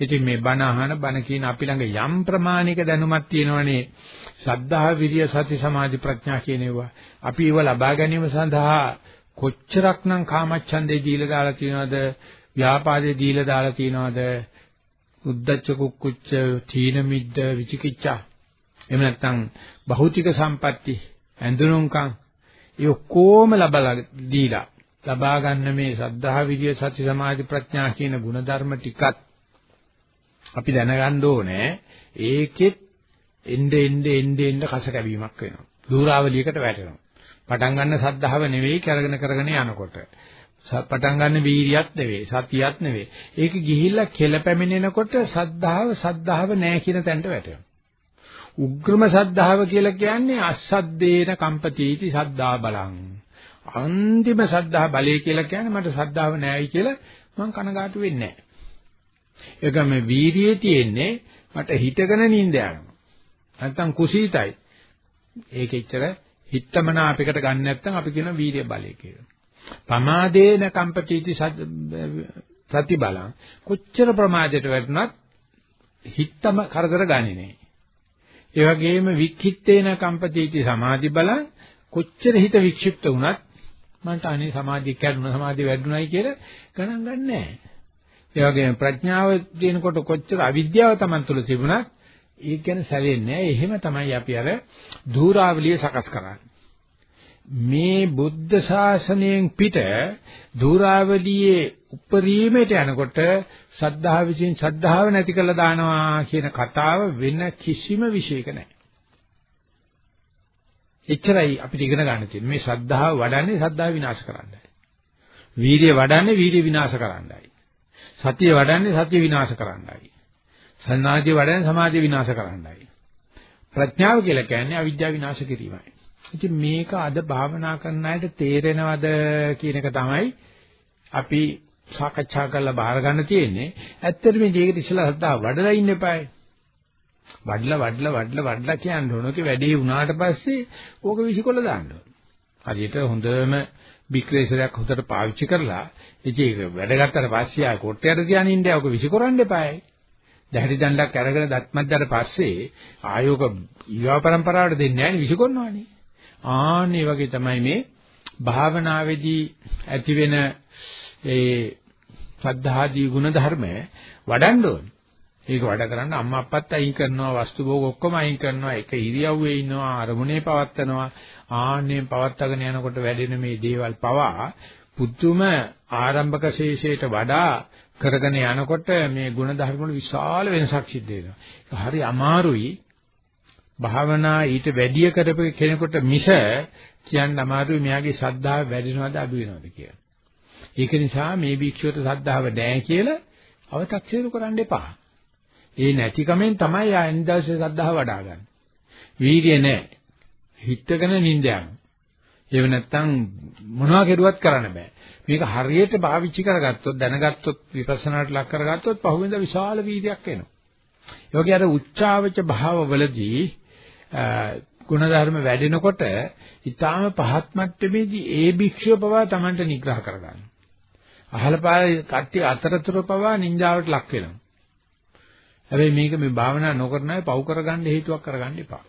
ඉතින් මේ බණ අහන බණ කියන අපි ළඟ යම් ප්‍රමාණික දැනුමක් තියෙනවනේ. සද්ධා විරිය සති සමාධි ප්‍රඥා කියන ඒවා. අපි ඒව ලබා ගැනීම සඳහා කොච්චරක්නම් කාමච්ඡන්දේ දීලා දාලා තියෙනවද? ව්‍යාපාදේ දීලා දාලා තියෙනවද? උද්දච්ච කුක්කුච්ච තීන මිද්ද විචිකිච්ඡා. එහෙම නැත්නම් භෞතික සම්පatti ඇඳුනුම්කම් ඒ ඔක්කොම ලබලා දීලා ලබා ගන්න මේ සද්ධා විරිය සති සමාධි ප්‍රඥා කියන ಗುಣධර්ම ටිකත් අපි දැනගන්න ඕනේ ඒකෙත් එnde එnde එnde එnde කස කැවීමක් වෙනවා දූරාවලියකට වැටෙනවා පටන් ගන්න සද්ධාව නෙවෙයි කරගෙන කරගෙන යනකොට. පටන් ගන්න වීරියක් නෙවෙයි, සතියක් නෙවෙයි. ඒක ගිහිල්ලා කෙල පැමිණෙනකොට සද්ධාව සද්ධාව නෑ කියන තැනට වැටෙනවා. උග්‍රම සද්ධාව කියලා කියන්නේ අසද්දේන කම්පතිටි සද්දා බලං. අන්තිම සද්ධා බලය කියලා කියන්නේ මට සද්ධාව නෑයි කියලා මම කනගාටු වෙන්නේ නෑ. ඒක මේ වීරියේ තියෙන්නේ මට හිතගෙන නිින්ද යනවා. නැත්තම් කුසීතයි. ඒකෙච්චර හිතමන අපයකට ගන්න නැත්නම් අපි කියන වීර්ය බලය කියලා. පමාදේන කම්පතිති සති බලං කොච්චර ප්‍රමාදයට වැටුණත් හිතම කරදර ගන්නේ නැහැ. ඒ වගේම වික්ඛිත්තේන කම්පතිති සමාධි බලං කොච්චර හිත වික්ෂිප්ත වුණත් මන්ට අනේ සමාධිය කැඩුණා සමාධිය වැඩුණයි කියලා ගණන් ගන්නෑ. ඒ වගේම ප්‍රඥාව දිනකොට කොච්චර අවිද්‍යාව Taman තුල තිබුණත් ඒක ගැන සැලෙන්නේ නැහැ. එහෙම තමයි අපි අර ධූරාවලිය සකස් කරන්නේ. මේ බුද්ධ ශාසනයෙන් පිට ධූරාවලියේ උපරිමයට යනකොට සද්ධා විසින් සද්ධාව නැති කරලා දානවා කියන කතාව වෙන කිසිම විශේෂක නැහැ. එච්චරයි අපිට ඉගෙන ගන්න තියෙන්නේ. මේ ශ්‍රද්ධාව වඩන්නේ ශ්‍රද්ධාව විනාශ කරන්නයි. වීර්යය වඩන්නේ වීර්ය විනාශ කරන්නයි. සතිය වඩන්නේ සතිය විනාශ කරන්නයි. සමාධිය වඩන සමාධිය විනාශ කරන්නයි. ප්‍රඥාව කියලා කියන්නේ අවිද්‍යාව විනාශ කිරීමයි. ඉතින් මේක අද භාවනා කරන අයට තේරෙනවද කියන එක තමයි අපි සාකච්ඡා කරලා බාර ගන්න තියෙන්නේ. ඇත්තට මේ ජීවිත ඉස්සලා හදා වඩලා ඉන්න එපායි. වඩලා වඩලා වඩලා වඩලා කියන්න ඕනක වැඩේ වුණාට පස්සේ ඕක විසිකොල දාන්න ඕන. හරියට හොඳම බික්‍රේසරයක් හොඳට පාවිච්චි කරලා ඉතින් ඒක වැඩ ගත්තට පස්සේ ආ කොට්ටයට තියාගෙන ඉන්න ඕක විසිකරන්න එපායි. දැහැටි දණ්ඩක් අරගෙන දත්මද්දට පස්සේ ආයෝක ඊවා પરම්පරාවට දෙන්නේ නැහැ නේ විසිකොන්නවනේ. ආන්නේ වගේ තමයි මේ භාවනාවේදී ඇති වෙන ඒ සද්ධාදී ගුණ ධර්ම වඩන්න ඕනේ. ඒක වැඩ කරන්න අම්මා අප්පත් අයින් කරනවා වස්තු භෝග ඔක්කොම අයින් කරනවා එක ඉරියව්වේ ඉන්නවා අරමුණේ පවත්නවා ආන්නේ පවත්වාගෙන යනකොට වැඩෙන මේ දේවල් පවා පුදුම ආරම්භක ශේෂයට වඩා කරගෙන යනකොට මේ ගුණ ධර්ම වල විශාල වෙනසක් සිද්ධ වෙනවා. ඒක හරි අමාරුයි. භාවනා ඊට වැඩිය කරපු කෙනෙකුට මිස කියන්න අමාරුයි මෙයාගේ ශ්‍රද්ධාව වැඩිනවද අඩු වෙනවද කියලා. ඒක නිසා මේ භික්ෂුවට ශ්‍රද්ධාව නැහැ කියලා අව탁සිරු කරන්න එපා. ඒ නැතිකමෙන් තමයි ආයෙන්දාසේ ශ්‍රද්ධාව වඩ아가න්නේ. වීර්ය නැහැ. හිතගෙන නිඳ යනවා. ඒව නැත්තම් මොනවා කෙරුවත් කරන්න බෑ. මේක හරියට භාවිච්චි කරගත්තොත් දැනගත්තොත් විපස්සනාට ලක් කරගත්තොත් පහුවෙන්ද විශාල වීර්යයක් එනවා. ඒ වගේ අර උච්චාවච භාවවලදී ගුණධර්ම වැඩෙනකොට ඊටාම පහත් මට්ටමේදී ඒ භික්ෂුව පවා Tamanට නිග්‍රහ කරගන්න. අහලපාය කට්ටිය අතරතුර පවා නින්දාවට ලක් වෙනවා. හැබැයි මේක මේ භාවනා නොකරන අය පව් කරගන්න හේතුවක් කරගන්න එපා.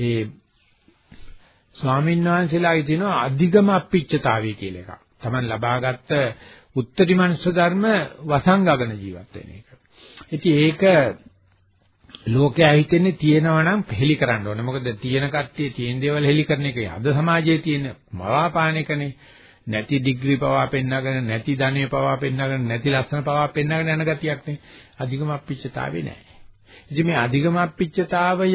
ඒ ස්වාමීන් වහන්සේලාගේ තියෙනවා අධිගම අපිච්චතාවය කියලා එකක්. Taman ලබාගත් උත්තරීමංශ ධර්ම වසංගගන ජීවත් වෙන එක. ඉතින් ඒක ලෝකයා හිතන්නේ තියෙනවා නම් හෙලි කරන්න ඕනේ. මොකද තියෙන කට්ටිය තියෙන දේවල් හෙලි කරන එකයි අද සමාජයේ තියෙන මවාපාන එකනේ. නැති ඩිග්‍රී පවා පෙන්නගෙන නැති ධනෙ පවා පෙන්නගෙන නැති ලස්සන පවා පෙන්නගෙන යන ගතියක් නේ. අධිගම අපිච්චතාවේ නැහැ. ඉතින් මේ අධිගම අපිච්චතාවය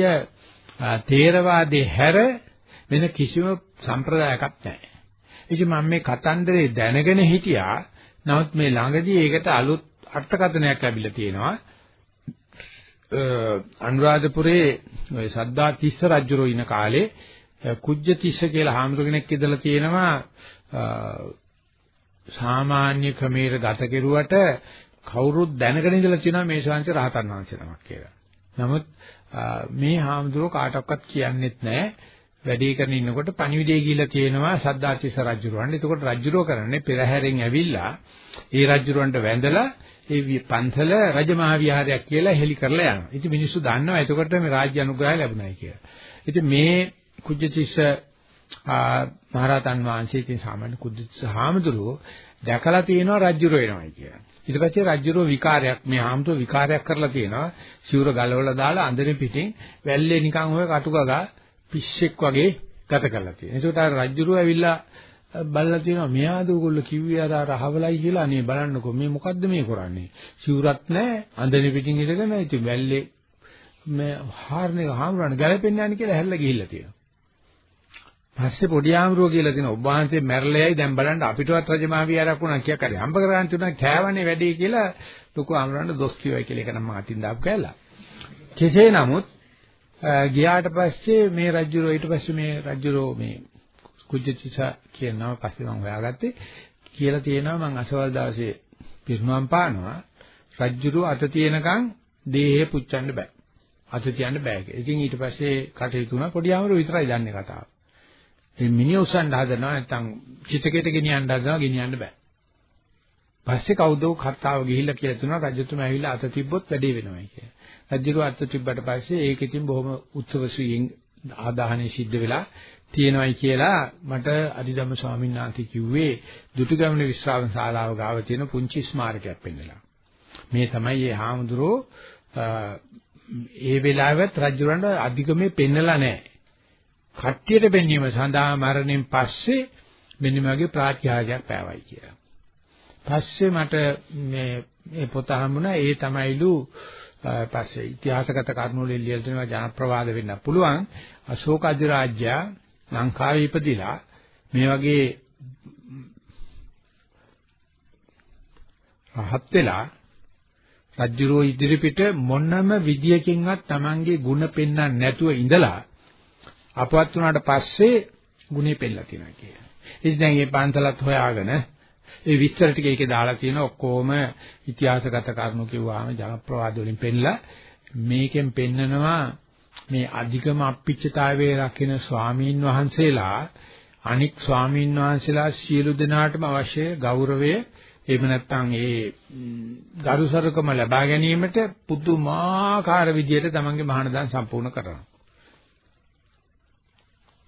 තේරවාදේ හැර වෙන කිසිම සම්ප්‍රදායයක් නැහැ. ඉතින් මම මේ කතන්දරේ දැනගෙන හිටියා. නමුත් මේ ළඟදී ඒකට අලුත් අර්ථකථනයක් ලැබිලා තියෙනවා. අනුරාධපුරේ ඔය සද්දා තිස්ස රජුරෝ ඉන කාලේ කුජ්ජ තිස්ස කියලා හාමුදුර කෙනෙක් ඉදලා තියෙනවා සාමාන්‍ය ක්‍රමයට ගත කෙරුවට කවුරුත් දැනගෙන ඉඳලා තියෙනවා මේ ශාන්ති රහතන් වහන්සේ නමක් කියලා. නමුත් මේ හාමුදුරුවෝ කාටවත් කියන්නෙත් නැහැ. වැඩේ කරන ඉන්නකොට පණිවිඩය ගිහිල්ලා තියෙනවා සද්දාතිස්ස රජුරවන්ට. එතකොට රජුරෝ කරන්නේ පෙරහැරෙන් ඇවිල්ලා ඒ රජුරවන්ට වැඳලා ඒ පන්සල රජමහා විහාරයක් කියලා හෙලි කරලා යනවා. ඉතින් මිනිස්සු දන්නවා එතකොට මේ රාජ්‍ය අනුග්‍රහය ලැබුණයි කියලා. ඉතින් මේ කුජ්ජතිස්ස මහරහතන් වහන්සේ ඉතින් සාමාන්‍ය කුජ්ජතිස්ස හාමුදුරුවෝ දැකලා තියෙනවා රජුරෝ එනවායි කියලා. ඊට පස්සේ රජුරෝ විකාරයක් මේ හාමුදුරුවෝ විකාරයක් කරලා තියෙනවා. සිවුර ගලවලා දාලා අඳින පිටින් වැල්ලේ නිකන් ඔය කටුකගා පිස්සෙක් වගේ ගත කරලා තියෙනවා. ඒකට අර රජුරෝ ඇවිල්ලා බලලා තියෙනවා මෙයාද ඔයගොල්ලෝ කිව්වේ අර අර අහවලයි කියලා අනේ බලන්නකෝ මේ මොකද්ද මේ කරන්නේ සිවුරක් නැහැ අඳනේ පිටින් ඉඳගෙන ඉතින් වැල්ලේ මේ හාරනේ හාමුදුරන් ගැලපෙන්නේ නැහැ කියලා හැල්ලා ගිහිල්ලා තියෙනවා පස්සේ පොඩි ආමරුව කියලා තියෙන ඔබ වහන්සේ මැරලෙයි දැන් බලන්න අපිටවත් රජමාවියාරක් වුණා කියක් හරි හම්බ කරගන්න තුනක් කෑවනේ වැඩි කියලා ලොකු ආමරන්න දොස් කියවයි කියලා එක නම් මම අතින් දාපු කැලලා. කෙසේ නමුත් ගියාට පස්සේ මේ රජුරෝ ඊට පස්සේ මේ රජුරෝ මේ කුජ්ජචිස කියනවා පස්සේ මම හොයාගත්තේ කියලා තියෙනවා මම අසවල් දවසේ පිරිනුවම් පානවා. රජ්ජුරු අත තියෙනකන් දේහය පුච්චන්න බෑ. අත තියන්න බෑ කියලා. ඉතින් ඊට පස්සේ කටයුතු කරන පොඩි ආමරු විතරයි දන්නේ කතාව. මේ මිනිහ උස්සන්න හදනවා නැත්නම් චිතකයට ගෙනියන්න හදනවා ගෙනියන්න බෑ. පස්සේ කවුදෝ කතාව ගිහිල්ලා කියලා තුනවා රජතුමා ඇවිල්ලා අත තිබ්බොත් වැඩේ වෙනවයි කියලා. රජුරු අත තිබ්බට පස්සේ ඒක ඉතින් බොහොම උත්සවසුයෙන් ආදාහනේ සිද්ධ වෙලා තියෙනවයි කියලා මට අදිදම්ම ස්වාමීන් වහන්සේ කිව්වේ දුටුගැමුණු විශ්‍රාම ශාලාව ගාව තියෙන පුංචි ස්මාරකයක් පෙන්නලා. මේ තමයි මේ හාමුදුරෝ ඒ වෙලාවෙත් රජුරන්ට අධිකමේ පෙන්නලා නැහැ. කට්ටියට පෙන්වීම සඳහා මරණයෙන් පස්සේ මෙන්න මගේ ප්‍රාත්‍යාගයක් පෑවයි කියලා. පස්සේ මට මේ මේ පොත හම්බුණා ඒ තමයිලු පස්සේ ඉතිහාසගත කරුණු වලින් ලියලා තියෙනවා ජනප්‍රවාද වෙන්න පුළුවන් අශෝක අධිරාජ්‍යයා ලංකාවේ ඉපදිලා මේ වගේ රහත් වෙලා රජ්ජුරෝ ඉදිරිපිට මොනම විදියකින්වත් Tamange ಗುಣ පෙන්වන්න නැතුව ඉඳලා අපවත් වුණාට පස්සේ ගුණේ පෙන්නලා තියෙනවා කියලා. ඉතින් දැන් මේ පන්සලත් හොයාගෙන ඒ විස්තර ටික ඒකේ දාලා තියෙන ඔක්කොම ඉතිහාසගත කරුණු කිව්වාම ජනප්‍රවාද වලින් පෙන්නලා මේකෙන් පෙන්නනවා මේ අධිකම අප්පිච්චතාවයේ රකින්න ස්වාමීන් වහන්සේලා අනික් ස්වාමීන් වහන්සේලා සියලු දෙනාටම අවශ්‍ය ගෞරවය එහෙම නැත්නම් ඒ ගරුසරුකම ලබා ගැනීමට පුදුමාකාර විදියට තමන්ගේ මහානදාන සම්පූර්ණ කරනවා.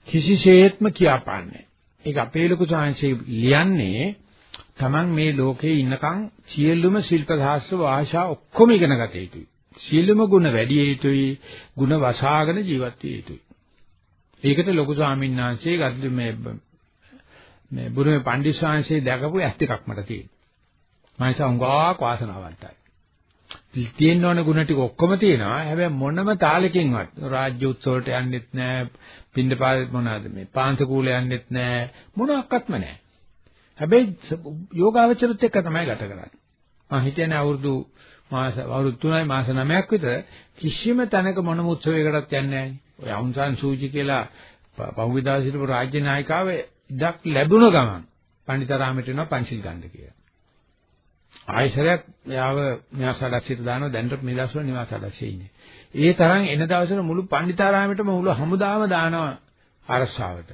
කිසිසේත්ම කියාපාන්නේ. ඒක අපේ ලොකු සාංශේ ලියන්නේ තමන් මේ ලෝකේ ඉන්නකම් සියලුම ශිල්ප සාස්ත්‍ර භාෂා ඔක්කොම ඉගෙන ගත යුතුයි. සියලුම ගුණ වැඩි යුතුයි, ගුණ වසාගෙන ජීවත් විය යුතුයි. ඒකට ලොකු ස්වාමීන් වහන්සේ ගත්ත මේ මේ බුරුමේ පණ්ඩිත ශාංශේ දැකපු ඇස් දෙකක් මට තියෙනවා. මම සංගාවක් වාසනාවන්තයි. තියෙන්න ඕන ගුණ ටික ඔක්කොම තියෙනවා. හැබැයි මොනම තාලෙකින්වත් රාජ්‍ය උත්සවයට යන්නෙත් නෑ. පින්දපාත මොනවාද මේ පාංශකූල යන්නෙත් නෑ. මොනක්වත්ම නෑ. හැබැයි යෝගාවචරත් එක්ක තමයි ගත කරන්නේ. මම හිතන්නේ අවුරුදු මාස අවුරුදු 3යි මාස 9ක් විතර කිසිම තැනක මොනම උත්සවයකටත් යන්නේ නැහැ. ඔය අවුන්සන් සූචි කියලා පහුගියදා සිටපු රාජ්‍ය නායිකාව ඉඩක් ලැබුණ ගමන් පණ්ඩිතාරාමයට එනවා පංචිල් ගන්න කියලා. ආයසරයක් යාව නිවාසාඩස්සියට දානවා දැන්ට මේ දවස්වල නිවාසාඩස්සියේ ඉන්නේ. ඒ තරම් එන දවසට මුළු පණ්ඩිතාරාමයටම මුළු හමුදාම දානවා අරසාවට.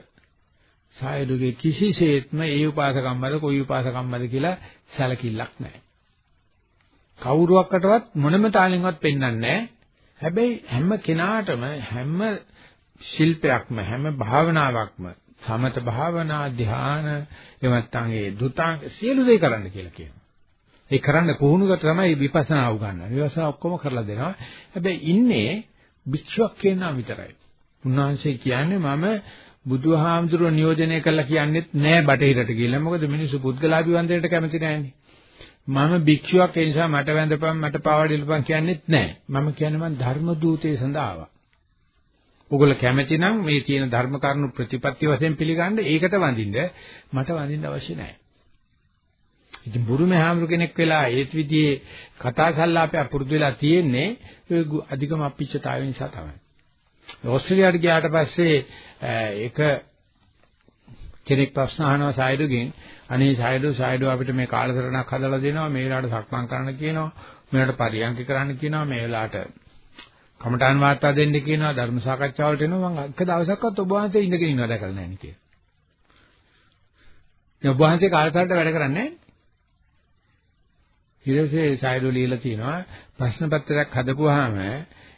සායදුගේ කිසිසේත්ම ඒ උපාසකම්මද කොයි උපාසකම්මද කියලා සැලකිල්ලක් නැහැ. කවුරුවක්කටවත් මොනම තාලෙන්වත් පෙන්වන්නේ නැහැ. හැබැයි හැම කෙනාටම හැම ශිල්පයක්ම හැම භාවනාවක්ම සමත භාවනා ධ්‍යාන එහෙම නැත්නම් ඒ දුතාංග සියලු දේ කරන්න කියලා කියනවා. ඒ කරන්න පුහුණුක තමයි විපස්සනා උගන්වන්නේ. විපස්සනා ඔක්කොම කරලා දෙනවා. හැබැයි ඉන්නේ භික්ෂුවක් කියනවා විතරයි. උන්වහන්සේ කියන්නේ මම බුදුහාමුදුරුව නියෝජනය කළා කියන්නේත් නෑ බටහිරට කියලා. මොකද මිනිස්සු පුද්ගලාභිවන්දනයට කැමති නෑනේ. මම භික්ෂුවක් ඒ නිසා මට වැඳපන් මට පාවඩිලපන් කියන්නේත් නෑ. මම කියන්නේ මම ධර්ම දූතේ සඳහා ආවා. ඔයගොල්ලෝ කැමති නම් මේ තියෙන ධර්ම කරුණු ප්‍රතිපත්ති වශයෙන් පිළිගන්න ඒකට වඳින්න මට වඳින්න අවශ්‍ය නැහැ. ඉතින් බුරුමේ හාමුදුර කෙනෙක් වෙලා ඒත් විදිහේ කතා සංලාපය පුරුදු වෙලා තියෙන්නේ ඒ අධිකම අපිච්චතාවය නිසා තමයි. ඕස්ට්‍රේලියාවට ගියාට පස්සේ ඒක කෙනෙක් ප්‍රශ්න අහනවා සායදුගෙන් අනේ සායදු සායදු අපිට මේ කාලසටහනක් හදලා දෙනවා මේ වෙලාවට සක්මන් කරන්න කියනවා මේ වෙලාවට පරියන්ක කරන්න කියනවා මේ වෙලාවට කමඨාන් වාර්තා දෙන්න කියනවා ධර්ම සාකච්ඡාවලට එනවා මම එක දවසක්වත් ඔබ වහන්සේ ඉඳගෙන ඉන්නව දැකලා නැහැ නේ කියලා. ඒ ඔබ වහන්සේ කාලසටහනට වැඩ කරන්නේ නැහැ. ඊටසේ සායදු ලියලා තිනවා ප්‍රශ්න පත්‍රයක් හදපුවාම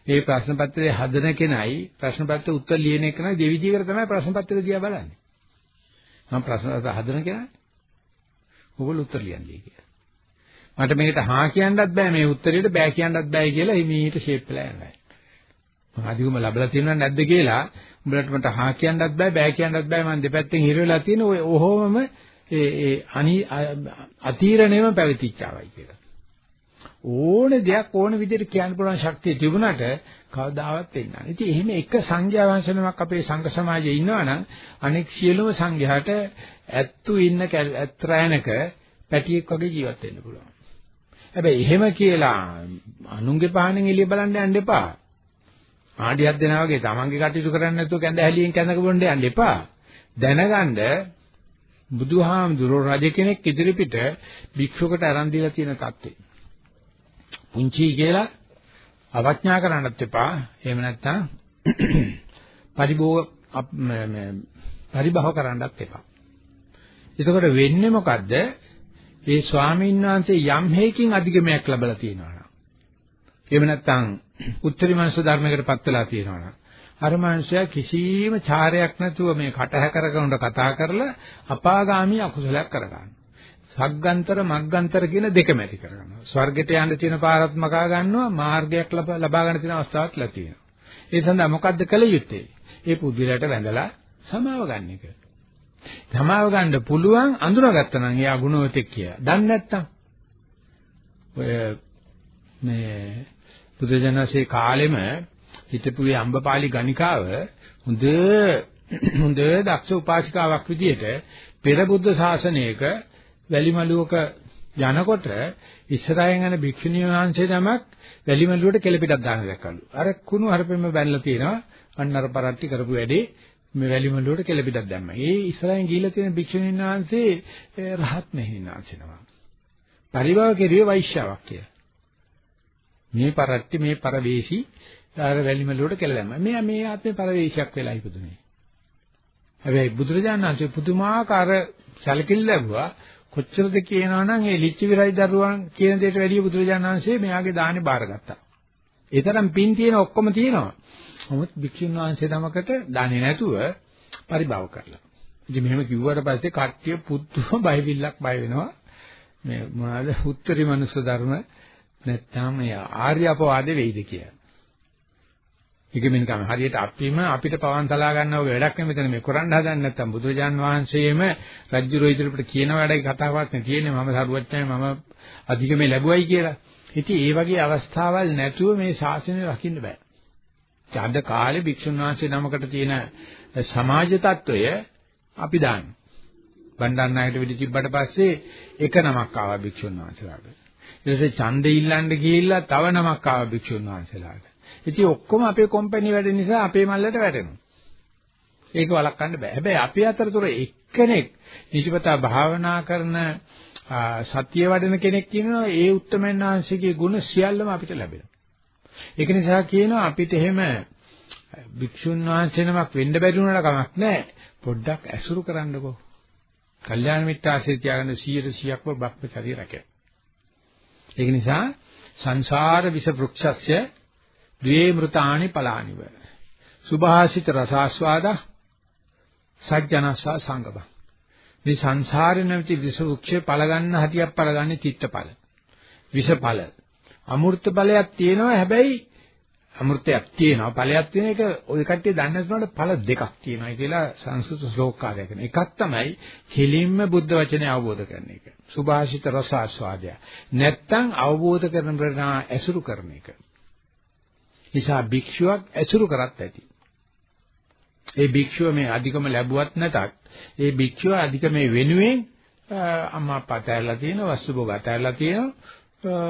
ඒ ප්‍රශ්න පත්‍රය හදන කෙනයි ප්‍රශ්න පත්‍රේ උත්තර ලියන එකනයි දෙවිදිහකට තමයි ප්‍රශ්න පත්‍රය දිහා බලන්නේ. මම ප්‍රශ්න පත්‍ර හදන කෙනා. ඔයගොල්ලෝ උත්තර ලියන්නේ කියලා. මට මේකට හා කියන්නත් බෑ මේ උත්තරේට බෑ කියන්නත් බෑ කියලා හිමීට ෂේප් වෙලා යනවා. මම අදිගම ලැබලා තියෙනවද නැද්ද කියලා උඹලට මට හා කියන්නත් බෑ බෑ කියන්නත් බෑ මම දෙපැත්තෙන් හිර වෙලා තියෙන ඔය ඔහොමම ඒ ඒ අනි අතීරණයම පැවතිච්චාවයි කියලා. ඕනේ දෙයක් ඕන විදිහට කියන්න පුළුවන් ශක්තිය තිබුණාට කවදාවත් වෙන්නේ නැහැ. ඉතින් එහෙම එක සංඝයා වංශනමක් අපේ සංඝ සමාජයේ ඉන්නවනම් අනෙක් සියලුම සංඝයාට ඇත්තු ඉන්න ඇත්‍රායනක පැටියෙක් වගේ ජීවත් වෙන්න පුළුවන්. හැබැයි එහෙම කියලා අනුන්ගේ පහනෙන් එළිය බලන්න යන්න එපා. ආඩියක් දෙනා වගේ තමන්ගේ කටයුතු කරන්නේ නැතුව කැඳ හැලියෙන් කැඳක බොන්න යන්න එපා. දැනගන්න බුදුහාමුදුරුවෝ රජ කෙනෙක් ඉදිරිපිට භික්ෂුවකට අරන් දීලා තියෙන தත්ත්වය. පුංචි කියලා අවඥා කරන්නත් එපා. එහෙම නැත්නම් පරිභෝග පරිභව කරන්නත් එපා. එතකොට වෙන්නේ මොකද්ද? මේ ස්වාමීන් වහන්සේ යම් හේකින් අධිගමයක් ලැබලා තියෙනවා. එහෙම නැත්නම් උත්තරී මනස ධර්මයකටපත් වෙලා තියෙනවා. අර මනුස්සයා කිසිම චාරයක් නැතුව මේ කටහැ කරගෙන කතා කරලා අපාගාමී අකුසලයක් කරගන්නවා. සග්ගන්තර මග්ගන්තර කියන දෙකම ඇති කරගන්නවා. ස්වර්ගයට යන්න තියෙන පාරත් මකා ගන්නවා මාර්ගයක් ලබා ගන්න තියෙන අවස්ථාවක් ලැබ තියෙනවා. ඒ සඳහා මොකද්ද කළ යුත්තේ? ඒ පුදුලයට වැඳලා සමාව ගන්න එක. සමාව ගන්න පුළුවන් අඳුනගත්තා නම් එයා ගුණවතෙක් කියලා. දන්නේ නැත්තම් ඔය මේ බුදුජනසේ කාලෙම හිටපු ඒ අම්බපාලි ගණිකාව හොඳ හොඳ දක්ෂ උපාසිකාවක් විදියට පෙර බුද්ධ ශාසනයක වැලිමලුවක යනකොට ඉස්සරහින් යන භික්ෂුණී වහන්සේ නමක් වැලිමලුවට කෙලපිටක් දාන දැක්කලු. අර කුණු හරපෙම බැනලා තියෙනවා. අන්න අර පරට්ටි කරපු වැඩේ මේ වැලිමලුවට කෙලපිටක් දැම්මා. ඒ ඉස්සරහින් ගිහිල්ලා තියෙන භික්ෂුණී වහන්සේ රහත් මෙහිනාචනවා. පරිභව කෙරුවේ වෛශ්‍යාවක් කියලා. මේ පරට්ටි මේ පරවේශී අර වැලිමලුවට කෙල දැම්මා. මෙයා මේ ආත්මේ පරවේශයක් වෙලා ඉපදුනේ. හැබැයි බුදුරජාණන් වහන්සේ පුදුමාකාර සැලකිලි ලැබුවා කොච්චරද කියනවනම් ඒ ලිච්ඡ විරයි දරුවන් කියන දෙයට වැඩිය බුදුරජාණන් වහන්සේ මෙයාගේ දානේ බාරගත්තා. ඒ තරම් පින් තියෙන ඔක්කොම තියෙනවා. නමුත් භික්ෂුන් වහන්සේ නමකට දානේ නැතුව පරිභව කරලා. ඉතින් මෙහෙම කිව්වට පස්සේ කට්ටිය පුදුම බයවිල්ලක් බය වෙනවා. මේ මොනවාද උත්තරී මනුස්ස ධර්ම නැත්නම් මේ ආර්ය අපවාද වෙයිද කියලා. ඉගෙමින් කම හරියට අපිම අපිට පවන් සලා ගන්නව වැඩක් නෙමෙයි මෙතන මේ කරන්න හදන්නේ නැත්තම් බුදුරජාන් වහන්සේම රජ්ජුරෝ ඉදිරියට කියන වැඩේ කතාවක් නේ තියෙන්නේ මම සරුවච්චයි මම අධිකමේ ලැබුවයි කියලා. ඉතින් ඒ වගේ අවස්ථාවල් නැතුව මේ ශාසනය රකින්න බෑ. අද කාලේ භික්ෂුන් වහන්සේ නමකට තියෙන සමාජ තත්වය අපි දාන්න. බණ්ඩාරනායකට වෙඩි තිබ්බට පස්සේ එක නමක් ආවා භික්ෂුන් වහන්සේලාට. ඊට පස්සේ ඡන්දෙ ඉල්ලන්න ගිහිල්ලා තව නමක් ආවා භික්ෂුන් වහන්සේලාට. ඉතින් ඔක්කොම අපේ කම්පැනි වැඩ නිසා අපේ මල්ලට වැටෙනවා. ඒක වළක්වන්න බෑ. හැබැයි අපි අතරතුර එක්කෙනෙක් නිජපතා භාවනා කරන සත්‍ය වඩන කෙනෙක් කියනවා ඒ උත්තමයන්ාංශිකේ ගුණ සියල්ලම අපිට ලැබෙනවා. ඒක නිසා කියනවා අපිට එහෙම භික්ෂුන් වහන්සේ නමක් වෙන්න බැරි වුණාට කමක් නැහැ. පොඩ්ඩක් ඇසුරු කරන්නකෝ. කල්යාණ මිත්‍ර ආශ්‍රය තියාගෙන 100%ක්ම බ්‍රහ්මචර්ය රැකේ. ඒක නිසා සංසාර විස වෘක්ෂස්ය ද්වේ මෘතානි පලානිව. සුභාසිත රසාස්වාද සජ්ජනස්සා සංගම. මේ සංසාරේ නැති විස වෘක්ෂේ පල ගන්න හතියක් පලගන්නේ චිත්තඵල. විෂඵල. අමෘත ඵලයක් තියෙනවා හැබැයි අමෘතයක් තියෙනවා ඵලයක් තියෙන එක ওই කට්ටිය දන්නේ නැතුනට ඵල දෙකක් තියෙනවා කියලා සංස්කෘත ශ්ලෝකකාරය කියන එකක් තමයි කෙලින්ම බුද්ධ වචනේ අවබෝධ කරන එක. සුභාෂිත රස ආස්වාදය. නැත්තම් අවබෝධ කරන ප්‍රණා ඇසුරු කරන එක. නිසා භික්ෂුවක් ඇසුරු කරත් ඇති. ඒ භික්ෂුව මේ අධිකම ලැබුවත් නැතත් ඒ භික්ෂුව අධිකමේ වෙනුවෙන් අම්මා අප්පා තැරලා තියෙන වස්තු භෝග තැරලා තියෙන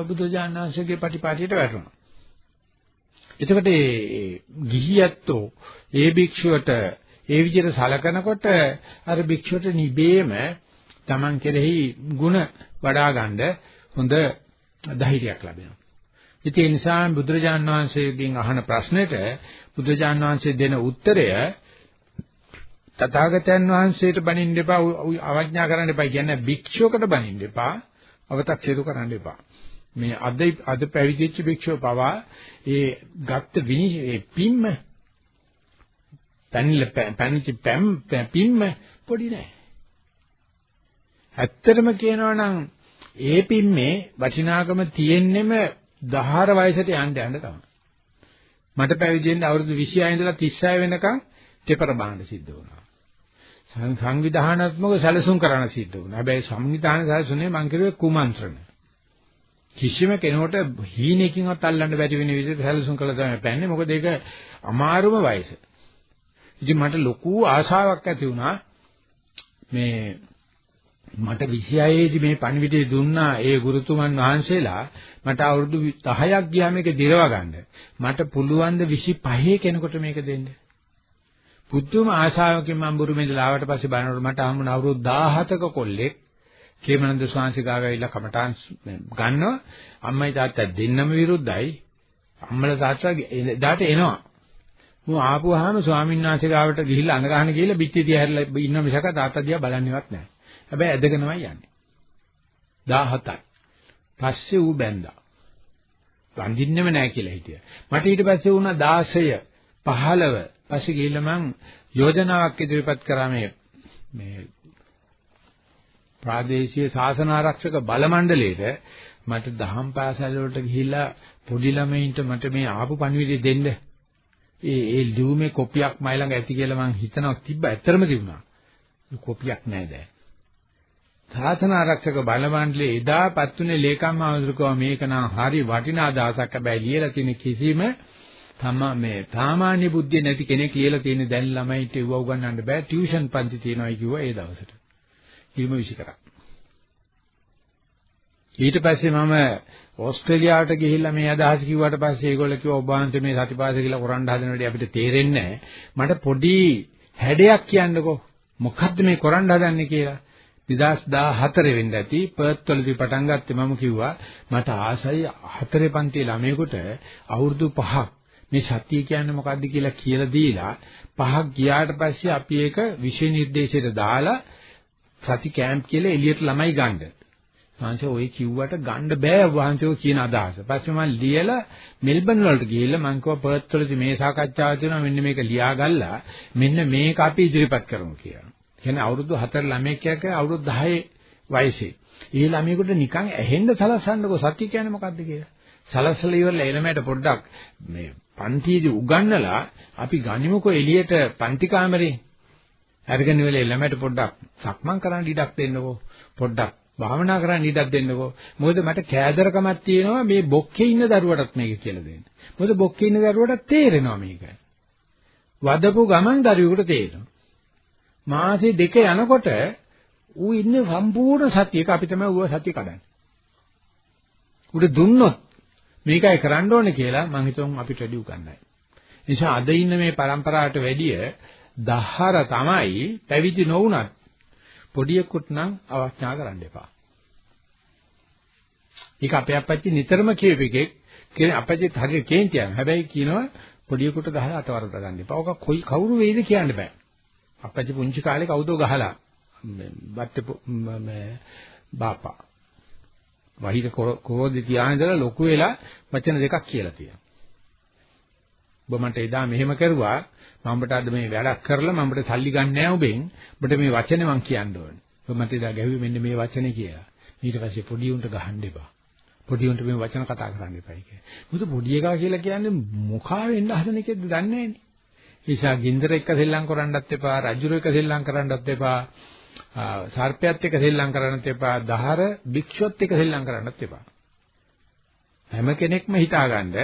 බුදුජානනාංශගේ පටිපාටියට වැටුණා. එතකොට ඒ ගිහියැත්තෝ ඒ භික්ෂුවට ඒ විදිහට සලකනකොට අර භික්ෂුවට නිබේම Taman කෙරෙහි ಗುಣ වඩා ගන්න හොඳ ධෛර්යයක් ලැබෙනවා. ඉතින් ඒ නිසා බුදුරජාන් වහන්සේගෙන් අහන ප්‍රශ්නෙට බුදුරජාන් වහන්සේ දෙන උත්තරය තථාගතයන් වහන්සේට බණින්න එපා අවඥා කරන්න එපා කියන්නේ භික්ෂුවකට බණින්න එපා අව탁සේතු කරන්න එපා. මේ අද අද පැවිදිච්ච භික්ෂුව පවා ඒ ගත්ත විනි ඒ පිම්ම පැනිල පැනිච්ච පැම් පිම්ම පොඩි නෑ. ඇත්තටම කියනවා නම් ඒ පිම්මේ වටිනාකම තියෙන්නෙම 10 වයසට යන්න යන්න තමයි. මට පැවිදි වෙන්න අවුරුදු 26 ඉඳලා 36 වෙනකන් තෙපර බාහන්න සිද්ධ වුණා. සංවිධානාත්මක සැලසුම් කරන්න සිද්ධ වුණා. හැබැයි සංවිධාන සැලසුනේ මං කිරුවේ කුමන්ත්‍රණ. කිසිම කෙනෙකුට හීනකින්වත් අල්ලන්න බැරි වෙන විදිහට සැලසුම් කළා තමයි පැන්නේ. මොකද ඒක අමාරුම වයස. ඉතින් මට ලොකු ආශාවක් ඇති වුණා මේ මට 26 දී මේ පණිවිඩය දුන්නා ඒ ගුරුතුමන් වහන්සේලා මට අවුරුදු 10ක් ගියා මේක දිරව ගන්න. මට පුළුවන් ද 25 කෙනෙකුට මේක දෙන්න. පුදුම ආශාවකින් මම බුරුමෙන්දලා ආවට පස්සේ බලනකොට මට හම්බුන අවුරුදු 17ක කොල්ලෙක්. කේමනන්ද ස්වාමීන් වහන්සේ කමටාන් ගන්නවා. අම්මයි තාත්තයි දෙන්නම විරුද්ධයි. අම්මලා තාත්තා එදාට එනවා. මම ආපුවාම ස්වාමීන් වහන්සේ ගාවට ගිහිල්ලා අඟ ගන්න ගිහිල්ලා පිටිය දිහා හැරලා ඉන්න මිසක තාත්තා දිහා බලන්නේවත් නැහැ. හැබැයි ඇදගෙනමයි යන්නේ. 17යි පස්සේ ඌ බැන්දා වඳින්නෙම නැහැ කියලා හිටියා. මට ඊට පස්සේ වුණා 16 15 පස්සේ ගිහිල්ලා මං යෝජනාවක් ඉදිරිපත් කරා මේ මේ ප්‍රාදේශීය ශාසන ආරක්ෂක බල මණ්ඩලයට මට දහම් පාසල් වලට ගිහිල්ලා පොඩි ළමයින්ට මට මේ ආපු පණිවිඩය දෙන්න. ඒ ඒ ලියුමේ කොපියක් මයි ළඟ ඇති කියලා මං හිතනවා. තිබ්බ ඇත්තරම තිබුණා. කොපියක් නැහැ දැන්. ශාසන ආරක්ෂක බල මණ්ඩලයේ එදා පත්තුනේ ලේකම් ආමතුරුකව මේක නම් හරි වටිනා අදහසක් හැබැයි ලියලා තියෙන කිසිම තමා මේ සාමාන්‍ය බුද්ධිය නැති කෙනෙක් කියලා තියෙන දැන් ළමයිට ඉව උගන්වන්න බෑ ටියුෂන් පන්ති තියනවායි කිව්වා ඒ දවසට. ඊම විසි කරා. ඊට පස්සේ මම ඕස්ට්‍රේලියාවට ගිහිල්ලා මේ අදහස් කිව්වට පස්සේ ඒගොල්ලෝ කිව්වා ඔබ වහන්සේ මේ සතිපාස කියලා කරන්න හදන වැඩි අපිට තේරෙන්නේ මට පොඩි හැඩයක් කියන්නකෝ මොකද්ද මේ කරන්න හදන්නේ කියලා 2014 වෙන්න ඇති පර්ත් වලදී පටන් ගත්තේ මම කිව්වා මට ආසයි හතරේ පන්තියේ ළමයෙකුට අවුරුදු 5ක් මේ සත්‍ය කියන්නේ මොකද්ද කියලා කියලා දීලා පහක් ගියාට පස්සේ අපි ඒක විෂය නිර්දේශයට දාලා සති කැම්ප් කියලා එළියට ළමයි ගන්න. සංසය ඔය කිව්වට ගන්න බෑ වහන්සේ කියන අදහස. පස්සේ මම ලියලා මෙල්බන් වලට ගිහිල්ලා මම කිව්වා පර්ත් වලදී මේ සාකච්ඡාව තියෙනවා මෙන්න මේක ලියාගල්ලා මෙන්න මේක අපි ඉදිරිපත් කරමු කියලා. කියන්නේ අවුරුදු 4 ළමයෙක් යක අවුරුදු 10 වයසේ. ඒ ළමයෙකුට නිකන් ඇහෙන්න සලසන්නකෝ සත්‍ය කියන්නේ මොකද්ද කියලා. සලසලා ඉවරලා එළමයට පොඩ්ඩක් මේ පන්තියේදී උගන්නලා අපි ගනිමුකෝ එළියට පන්ති කාමරේ. අරගෙන ඉවරලා එළමයට පොඩ්ඩක් සක්මන් කරන්න ඉඩක් දෙන්නකෝ. පොඩ්ඩක් භාවනා කරන්න ඉඩක් දෙන්නකෝ. මොකද මට කෑදරකමක් තියෙනවා මේ බොක්කේ ඉන්න දරුවටත් මේක කියලා දෙන්න. මොකද බොක්කේ ඉන්න දරුවටත් තේරෙනවා මේක. වදපු ගමන් දරුවෙකුට තේරෙනවා. මාසේ දෙක යනකොට ඌ ඉන්නේ සම්පූර්ණ සතියක අපි තමයි ඌව සතිය කඩන්නේ. උඩ දුන්නොත් මේකයි කරන්න ඕනේ කියලා මම හිතුවා අපිට වැඩි උගන්නයි. නිසා අද ඉන්න මේ પરම්පරාවට වැඩිය දහර තමයි පැවිදි නොවුනත් පොඩියෙකුට නම් අවඥා කරන්න එපා. ඒක අපේ අපච්චි නිතරම කියප එකෙක් කියන අපච්චිත් හරිය කේන්තියක්. හැබැයි කියනවා පොඩියෙකුට ගහලා අතවරද ගන්න එපා. ඔක කොයි කවුරු වෙයිද කියන්න බෑ. අපච්චි පුංචි කාලේ කවුදෝ ගහලා බත්තේ මේ බාපා වහිර කෝරෝදේ තියාගෙන ඉඳලා ලොකු වෙලා වචන දෙකක් කියලා තියෙනවා. ඔබ මන්ට එදා මෙහෙම කරුවා මම්බට අද මේ වැඩක් කරලා මම්බට සල්ලි ගන්න නෑ ඔබෙන්. ඔබට මේ වචනේ මං කියන්න ඕනේ. ඔබ මන්ට එදා ගැහුවේ මෙන්න මේ වචනේ කියලා. ඊට පස්සේ පොඩි උන්ට ගහන්න එපා. පොඩි උන්ට මේ වචන කතා කරන්න එපා කියලා. මොකද පොඩි එකා කියලා කියන්නේ මොකා වෙන්න හදන එකද දන්නේ නෑනේ. ඒ නිසා ගින්දර එක්ක සෙල්ලම් කරන්නත් එපා, රජුර එක්ක සෙල්ලම් කරන්නත් එපා. සර්පයත් එක්ක සෙල්ලම් කරන්නත් එපා, දහර භික්ෂුවත් එක්ක සෙල්ලම් කරන්නත් එපා. හැම කෙනෙක්ම හිතාගන්න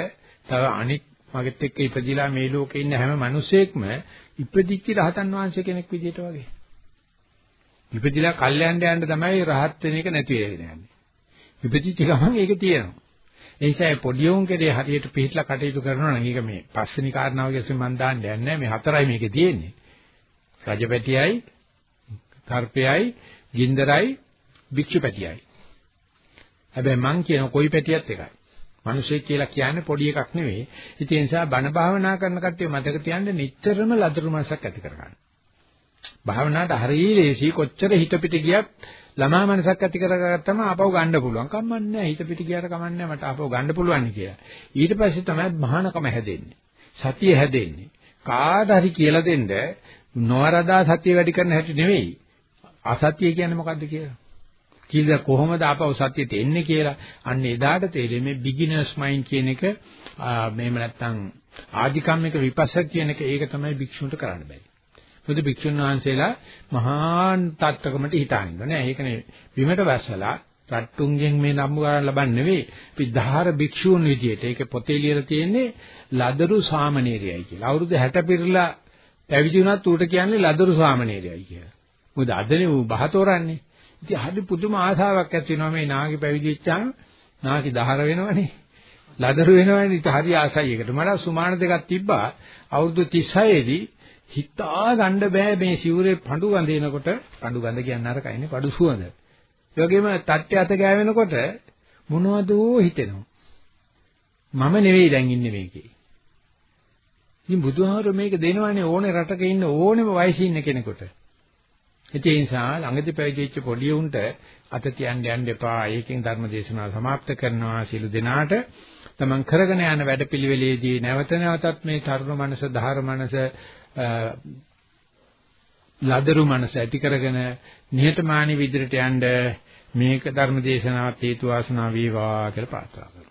තව අනික් මගෙත් එක්ක ඉපදිලා මේ ලෝකේ ඉන්න හැම මිනිසෙක්ම ඉපදිච්ච රහතන් වහන්සේ කෙනෙක් විදියට වගේ. ඉපදිලා කල්යන්න යන්න තමයි රහත් වෙන එක නැති වෙන්නේ යන්නේ. ඉපදිච්ච ගමන් ඒක තියෙනවා. ඒ නිසා පොඩි උන් කෙරේ හරියට පිළිట్లా කටයුතු කරනවා නම් ඒක මේ පස්වෙනි කාරණාව ගැන මම දාන්න යන්නේ මේ හතරයි මේකේ තියෙන්නේ. රජපැටියයි, තර්පයයි, ගින්දරයි, භික්ෂුපැටියයි. හැබැයි මං කියන කොයි පැටියත් එකයි. මිනිසෙක් කියලා කියන්නේ පොඩි එකක් නෙවෙයි. ඒ නිසා බණ භාවනා කරන කට්ටිය මතක තියාගන්න නිතරම ලදරු මනසක් ඇති කරගන්න. භාවනාවට හරිය ලේසි කොච්චර හිත පිට ගියත් ළමා මනසක් ඇති කරගත්තම ආපහු ගන්න පුළුවන්. කම්මන්නේ හිත පිට ගියාට කමන්නේ මට ආපහු ගන්න පුළුවන් කියලා. ඊට පස්සේ තමයි මහානකම හැදෙන්නේ. සතිය හැදෙන්නේ. කාට හරි කියලා දෙන්න නොවරදා සතිය වැඩි කරන හැටි නෙවෙයි. අසතිය කියන්නේ මොකද්ද කියලා. කියලා කොහොමද ආපහු සත්‍යෙට එන්නේ කියලා අන්න එදාට තේරෙන්නේ මේ බිග්ිනර්ස් මයින්ඩ් කියන එක මෙහෙම නැත්තම් ආධිකම්මික විපස්සක කියන එක ඒක තමයි භික්ෂුන්ට කරන්න බැරි. මොකද භික්ෂුන් වහන්සේලා මහාන් තත්ත්වකමට හිතානින්න නෑ. ඒකනේ බිමට වැස්සලා රට්ටුන්ගෙන් මේ නම් ගන්න ලබන්නේ නෙවෙයි. අපි ධාර භික්ෂූන් විදියට ඒක පොතේ ලියලා තියෙන්නේ ලදරු සාමණේරයයි කියලා. අවුරුදු 60 පිරලා පැවිදි වුණත් ඌට කියන්නේ ලදරු සාමණේරයයි කියලා. මොකද අදනේ ඌ බහතෝරන්නේ. ඉතින් හරි පුදුම ආසාවක් ඇති වෙනවා මේ නාගි පැවිදිච්චාම නාගි දහර වෙනවනේ. ලදරු වෙනවනේ. ඉතින් හරි ආසයි එකට. මට සුමාන දෙකක් තිබ්බා. අවුරුදු 36 දී හිතා ගන්න බෑ මේ සිවුරේ පඳු ගඳිනකොට පඳු ගඳ කියන්නේ අරකයිනේ පඳු සුවඳ. ඒ වගේම තට්ටේ අත ගෑවෙනකොට මොනවද හිතෙනවා. මම නෙවෙයි දැන් ඉන්නේ මේකේ. ඉතින් බුදුහාමර මේක දෙනවනේ ඕනේ රටක ඉන්න ඕනෙම වයසේ ඉන්න කෙනෙකුට. ඒ නිසා ළඟදී පැවිදිච්ච පොඩි උන්ට අත තියන්න යන්න එපා. ඒකෙන් ධර්ම දේශනාව સમાપ્ત කරනවා සියලු දෙනාට. තමන් කරගෙන යන වැඩපිළිවෙලේදී නැවත නැවතත් මේ තරුණ මනස, ධාර මනස, ලදරු මනස ඇති කරගෙන නිහතමානී විදිහට යන්න මේක ධර්ම දේශනාවත් හේතු වාසනා වේවා කියලා ප්‍රාර්ථනා කරනවා.